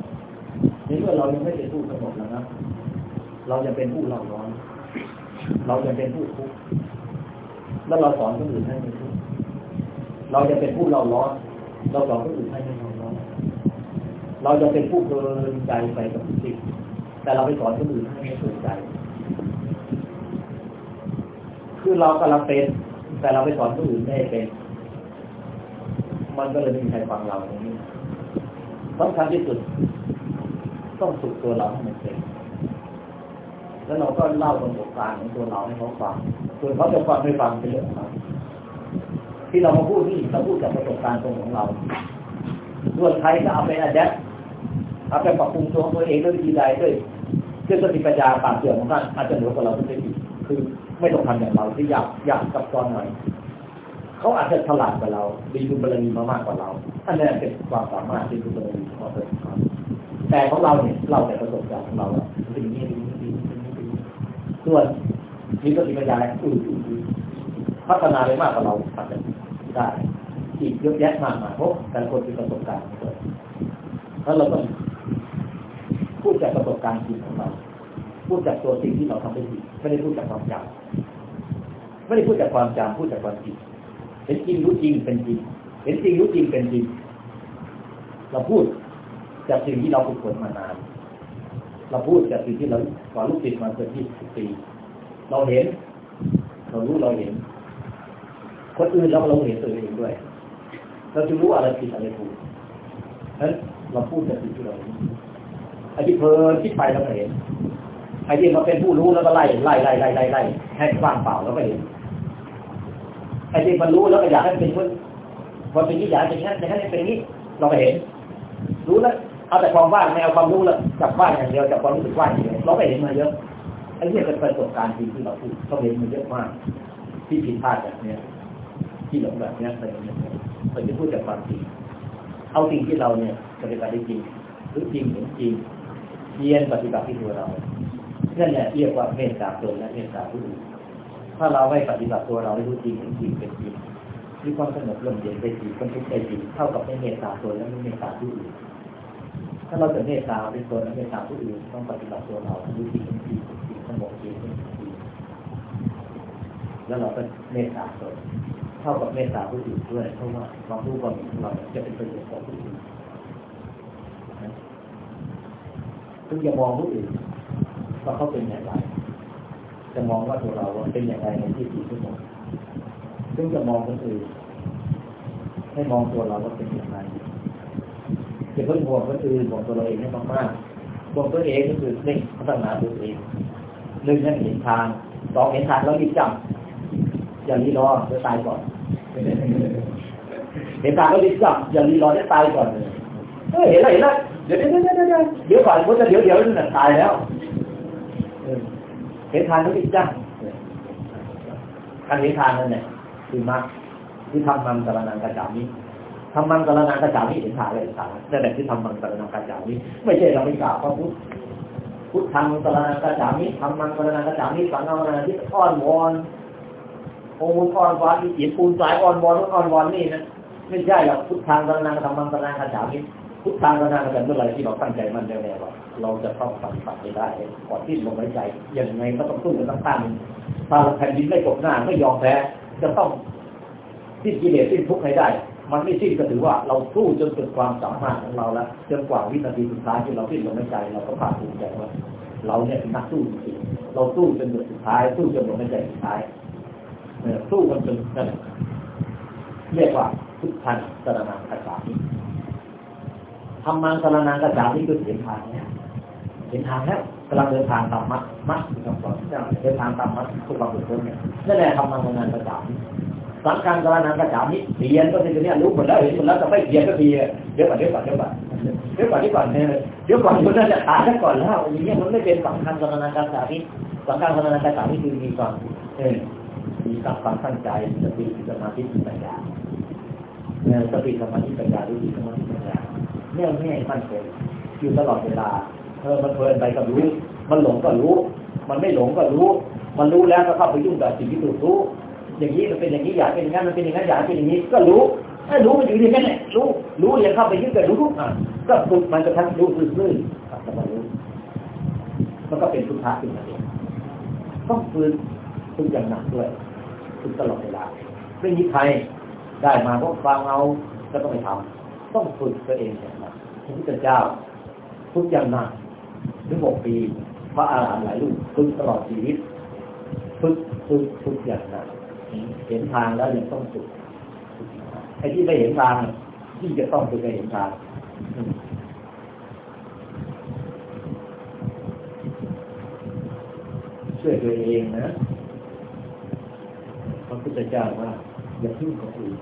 ในเมื่อเรายังไม่เป็นผู้สงบแล้วนะเราจะเป็นผู้เล่าร้อน เราจะเป็นผู้ทุกข์ แล้วเราสอนคนอื่นให้ไม่ทุกข์เราจะเป็นผู้เล่าร้อน เราสอนคนอื่นให้ไม่เล่าร้อนเราจะเป็นผู้เพลินใจไปกับสิ่งแต่เราไปสอนคนอื่นให้ไม่เพลินใจ คือเรากำลังเป็น แต่เราไปสอนคนอื่นไม่ให้เป็น มันก็เลยไม่มีใครฟังเราตรงนี้สำคัญที่สุด ต้องฝึกตัวเราให้มันเป็นแล้วเราก็เล่าประสบการณ์ของตัวเราให้เขาฟัง ส่วนเขาจะฟังไม่ฟังเป็นเรื่องของเขาที่เรามาพูดนี่เราพูดจากประสบการณ์ตรงของเราส่วนใครก็เอาไปอัดแอปเอาไปปรับปรุงตัวตัวเองด้วยวิธีใดด้วยด้วยสติปัญญาปราบเสื่อมของท่านอาจจะเหนือกว่าเราทุกทีคือไม่ต้องทำอย่างเราที่อยากอยากซับซ้อนหน่อยเขาอาจจะฉลาดกว่าเรามีบุญบารมีมามากกว่าเราอันนี้เป็นความสามารถที่บุญบารมีของเราเป็นครับแต่ของเราเนี่ยเราแต่ประสบการณ์ของเราเป็นอย่งนี้เป็นอย่างนี้เป็นอย่างนี้เป็นอย่างนี้ส่วน มีสติปัญญาอะไรอื่นพัฒนาไปมากกว่าเราอาจจะได้อีกเยอะแยะมากมายเพราะแต่คนมีประสบการณ์เกิดแล้วเราต้องพูดจากประสบการณ์จริงของเรา พูดจากตัวสิ่งที่เราทำได้ดีไม่ได้พูดจากความจำไม่ได้พูดจากความจำพูดจากความจริงเห็นจริงรู้จริงเป็นจริงเห็นจริงรู้จริงเป็นจริงเราพูดจากสิ่งที่เราฝึกฝนมานาน เราพูดจากสิ่งที่เราสอนลูกศิษย์มาเกือบยี่สิบปี เราเห็น เรารู้เราเห็น คนอื่นเราเราเห็นตัวเองด้วย เราจะรู้อะไรผิดอะไรถูกนั้นเราพูดจากสิ่งที่เราเห็นไอ้ที่เพลินคิดไปเราก็เห็นไอ้ที่มาเป็นผู้รู้แล้วก็ไล่ไล่ไล่ไล่ไล่ไล่ให้ว่างเปล่าแล้วก็เห็นไอ้ที่มันรู้แล้วก็อยากให้เป็นคนพอเป็นนี้อยากเป็นอย่างนั้นอย่างนั้นเป็นนี้ เราก็เห็น รู้แล้วเอาแต่ความว่างไม่เอาความรู้แล้วจับว่างอย่างเดียวจับความรู้สึกว่างอย่างเดียวเราก็เห็นมาเยอะ อ้เนี่ยเป็นประสบการณ์จริงที่เราพูดเราเห็นมาเยอะมาก ที่ผิดพลาดแบบเนี้ยที่หลงแบบเนี้ยไปเนี่ยเราจะพูดจากความจริงเอาสิ่งที่เราเนี่ยปฏิบัติได้จริงหรือจริงเห็นจริงเรียนปฏิบัติที่ตัวเรานั่นแหละเรียกว่าเมตตาตนและเมตตาผู้อื่นถ้าเราไม่ปฏิบัติตัวเราได้รู้จริงเห็นจริงเป็นจริงมีความสงบลมเย็นได้จริงความทุกข์ได้จริงเท่ากับไม่เมตตาตนและไม่เมตตาผู้อื่นถ้าเราจะเมตตาเป็นตนและเมตตาผู้อื่นต้องปฏิบัติตัวเรารู้ริงเห็นจริงเป็นจริง งบเย็นเป็นจริงแล้วเราก็เมตตาตนเท่ากับเมตตาผู้อื่นด้วยเพราะว่าความรู้ความเห็นของเราจะเป็นประโยชน์ต่อผู้อื่นซึ่งอย่ามองผู้อื่นว่าเขาเป็นอย่างไร จะมองว่าตัวเราเป็นอย่างไรในที่ที่ทุกคนซึ่งจะมองคนอื่นให้มองตัวเราว่าเป็นอย่างไรจะเพิ่งห่วงคนอื่นห่วงตัวเราเองให้มากๆห่วงตัวเองก็คือเร่งพัฒนาตัวเอง หนึ่งนั่นเห็นทางสองเห็นทางแล้วรีบจำอย่ารีรอจะตายก่อน เห็นทางแล้วรีบจำอย่ารีรอจะตายก่อนเออเห็นอะไรเห็นอะไรเดี๋ยวเดี๋ยวเดี๋ยวเดี๋ยวเดี๋ยวก่อนมันจะเดี๋ยวเดี๋ยวนั่นตายแล้วเห็นทางแล้วรีบจำการเห็นทางนั่นเนี่ยคือมรรคที่ทำมันกระนังกระจามิทำมันกรนังกระจามิเห็นทางอะไรเห็นทางนั่นแหละที่ทำมันกรนังกระจามิไม่ใช่เราไม่กล่าวพระพุทธ พุทธังกระนังกระจามิทำมันกระนังกระจามิสังฆกระนังที่อ้อนวอนองค์อ่อนวอนที่จีบปูนสายอ่อนวอนอ่อนวอนนี่นะไม่ใช่หรอกพุทธังกระนังทำมันกระนังกระจามิพุทธังกระนังกระจามิเมื่อไรที่เราตั้งใจมันแน่ๆว่าเราจะต้องปฏิบัติได้ก่อนที่ลมหายใจยังไงก็ต้องสู้กันตั้งตั้งถ้าแผ่นดินไม่กบหน้าไม่ยอมแพ้จะต้องสิ้นกิเลสสิ้นทุกข์ให้ได้ มันไม่สิ้นก็ถือว่าเราสู้จนสุดความสามารถของเราแล้วจนกว่าวินาทีสุดท้ายที่เราสิ้นลมหายใจเราก็ภาคภูมิใจว่าเราเนี่ยเป็นนักสู้จริงๆเราสู้จนสุดท้าย สู้จนลมหายใจสุดท้ายเนี่ยสู้กันจนนั่นเรียกว่าพุทธันสรนังกระจามิทำมันสรนังกระจามิคือเห็นทางเนี่ยเห็นทางแล้วกำลังเดินทางตามมัดมัดคือคำสอนเจ้าเดินทางตามมัดทุกความสุขเนี่ยนั่นแหละทำมันสรนังกระจามิ สังการกรณังกระจามิเปลี่ยนก็เป็นเนี่ยรู้หมดแล้วเห็นหมดแล้วแต่ไม่เปลี่ยนก็ทีเดี๋ยวก่อนเดี๋ยวก่อนเดี๋ยวก่อนเดี๋ยวก่อนเดี๋ยวก่อนเนี่ยเดี๋ยวก่อนมันน่าจะตายซะก่อนแล้วอย่างเงี้ยมันไม่เป็นสังการกรณังกระจามิสังการกรณังกระจามิคือมีก่อนเออมีกับความตั้งใจสติสมาธิปัญญาเนี่ยสติสมาธิปัญญาดูสมาธิปัญญาแน่วแน่มั่นคงอยู่ตลอดเวลาเออมันเพลินไปก็รู้ มันหลงก็รู้ มันไม่หลงก็รู้ มันรู้แล้วก็เข้าไปยุ่งกับสิ่งที่ถูกรู้ อย่างนี้มันเป็นอย่างนี้อยากเป็นอย่างนั้นมันเป็นอย่างนั้นอยากเป็นอย่างนี้ ก็รู้ถ้ารู้มันอยู่ที่นั่นแหละรู้รู้อย่างเข้าไปยึดกับรู้ทุกอะก็ฝึกมันกระทั่งรู้ซื่อๆแต่มันรู้มันก็เป็นทุกข์ขึ้นมาเองต้องฝึกฝึกอย่างหนักด้วยฝึกตลอดเวลาไม่มีใครได้มาเพราะฟังเอาแล้วก็ไม่ทำต้องฝึกตัวเองอย่างหนักพระพุทธเจ้าฝึกอย่างหนักถึงหกปีพระอาหารหันต์หลายรูปฝึกตลอดชีวิตฝึกฝึกฝึกอย่างหนักเห็นทางแล้วยังต้องฝึกไอ้ที่ไม่เห็นทางที่จะต้องฝึกให้เห็นทางช่วยตัวเองนะพระพุทธเจ้าว่าอย่าพึ่งคนอื่น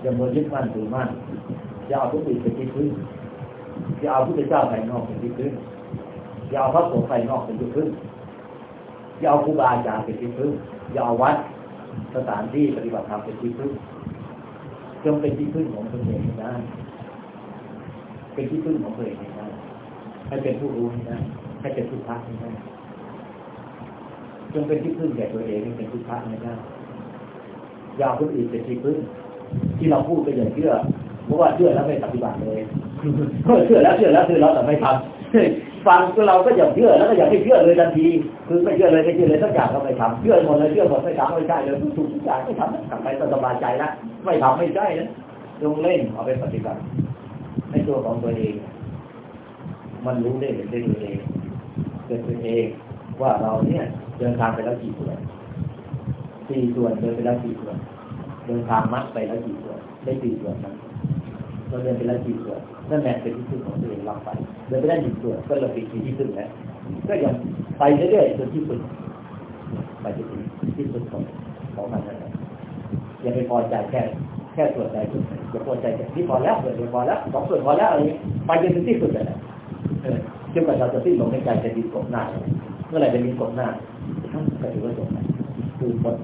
อย่ามัวยึดมั่นถือมั่นอย่าเอาผู้อื่นเป็นที่พึ่งอย่าเอาพุทธเจ้าภายนอกเป็นที่พึ่งอย่าเอาพระสงฆ์ภายนอกเป็นที่พึ่งอย่าเอาครูบาอาจารย์เป็นที่พึ่งอย่าเอาวัด สถานที่ปฏิบัติธรรมเป็นที่พึ่งจงเป็นที่พึ่งของตนเองได้ เป็นที่พึ่งของตัวเองได้ให้เป็นผู้รู้ได้ให้เป็นผู้พักได้จงเป็นที่พึ่งแก่ตัวเองให้เป็นผู้พักได้อยาคนอื่นเป็นที่พึ่ง ที่เราพูดก็อย่าเชื่อเพราะว่าเชื่อแล้วไม่ปฏิบัติเลยเชื่อแล้วเชื่อแล้วเชื่อแล้วแต่ไม่ทำ ฟังก็เราก็อย่าเชื่อแล้วก็อย่าไม่เชื่อเลยทันที คือไม่เชื่อเลยไม่เชื่อเลยสักอย่างก็ไม่ทำเชื่อหมดเลยเชื่อหมดไม่ทำไม่ใช่เลยถูกทุกอย่างไม่ทำกลับไปสบายใจล้วไม่ทำไม่ใช่นะจงเล่นเอาไปปฏิบัติให้ตัวของตัวเอง มันรู้ได้เห็นได้ตัวเองเกิดตัวเองว่าเราเนี่ยเดินทางไปแล้วกี่ส่วนสี่ส่วนเดินไปแล้วกี่ส่วนเดินทางมัดไปแล้วกี่ส่วนได้สี่ส่วนนั้น เราเดินไปแล้วกี่ส่วนนั่นแหละเป็นที่พึ่งของตัวเองเราไปเดินไปได้หนึ่ส่วนก็เราเป็นที่พึ่งแล้วก็ยังไปเรื่อยๆจนที่สุดไปจนถึงที่สุดของของมันนั่นแหละอย่าไปพอใจแค่แค่ส่วนใดส่วนหนึ่งอย่าพอใจแค่ที่พอแล้วส่วนเดียวพอแล้วสองส่วนพอแล้วอะไรไปจนถึงที่สุดเลยนะเออจนกว่าเราจะสิ้นลมหายใจจะดีกบหน้า เมื่อไหร่จะมีกบหน้าทั้งก็ถือว่าจบนะคือหมด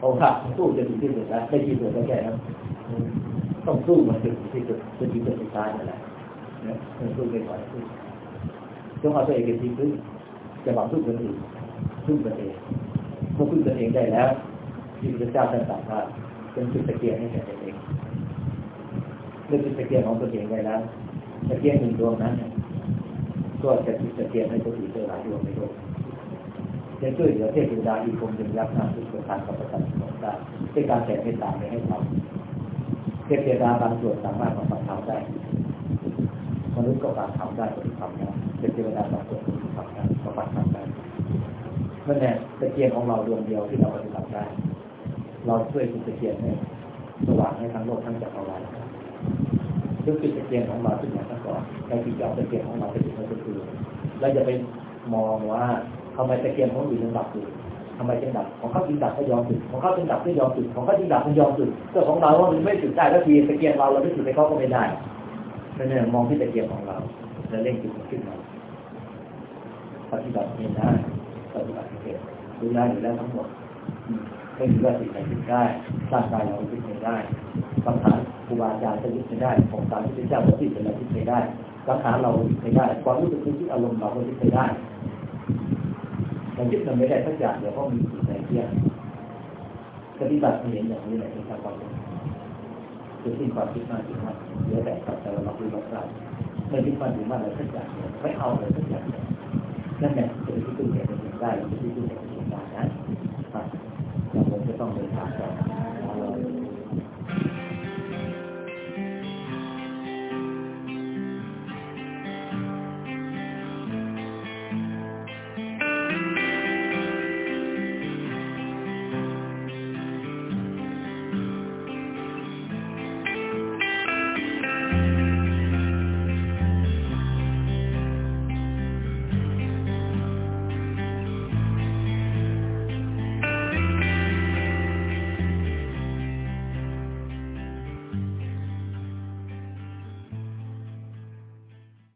โอ้ค่ะสู้จนถึงที่สุดแล้วไม่กี่ส่วนก็แค่นั้น ต้องสู้มาถึงที่สุดจนถึงจุดสุดท้ายนั่นแหละนะสู้ไปก่อนสู้จงเอาตัวเองเป็นที่พึ่งจะหวังพึ่งคนอื่นพึ่งตัวเองเมื่อพึ่งตัวเองได้แล้วที่พระเจ้าท่านตรัสว่าเป็นจุดตะเกียงให้แก่ตัวเองเรื่องจุดตะเกียงของตัวเองได้แล้วตะเกียงหนึ่งดวงนั้นก็จะจุดตะเกียงให้ตัวอื่นได้หลายดวงในโลกจะช่วยเหลือเทพธิดาอีกคงหนึ่งยักษ์หน้าทุกประการกับประการของได้ด้วยการแผ่เมตตาไปให้เขา เทพธิดาบางส่วนสามารถมาทำได้มนุษย์ก็การทำได้ก็ทำได้เป็นเทวดาบางส่วนที่ทำได้ก็ปฏิบัติได้นั่นแหละตะเกียงของเราดวงเดียวที่เราปฏิบัติได้ เราช่วยจุดตะเกียงให้สว่างให้ทั้งโลกทั้งจักรวาลยกจุดตะเกียงของเราขึ้นมาซะก่อนแล้วที่จะเอาตะเกียงของเราไปถึงก็คือแล้วอย่าไปมองว่าทำไมตะเกียงของอื่นยังดับอยู่ ทำไมจึงดับของเขาจึงดับก็ยอมจุดของเขาจึงดับก็ยอมจุดของเขาจึงดับก็ยอมจุดเรื่องของเราว่ามันไม่จุดได้แล้วทีตะเกียงเราเราไม่จุดไปเขาก็ไม่ได้นั่นเองมองที่ตะเกียงของเราแล้วเร่งจุดขึ้นมาปฏิบัติเองได้ปฏิบัติเองดูแลอยู่แล้วทั้งหมดไม่มีว่าสิ่งไหนผิดได้ร่างกายเราผิดไม่ได้คำถามครูบาอาจารย์จะยึดไม่ได้ของการที่เจ้าจะผิดเป็นอะไรผิดไม่ได้สังขารเราผิดไม่ได้ ความรู้สึกนึกคิดอารมณ์เราก็ผิดไม่ได้ มันยึดมันไม่ได้สักอย่างเดี๋ยวก็มีสิ่งไหนเที่ยงปฏิบัติเห็นอย่างนี้แหละที่ทำความคือสิ้นความคิดมากคิดมากเยอะแต่กับแต่เราดูเราได้ไม่คิดความถือมั่นอะไรสักอย่างไม่เอาอะไรสักอย่างนั่นแหละเป็นที่พึ่งแก่ตัวเองได้เป็นที่พึ่งแก่ตัวเองได้นะครับเราคงจะต้องเดินทางต่อ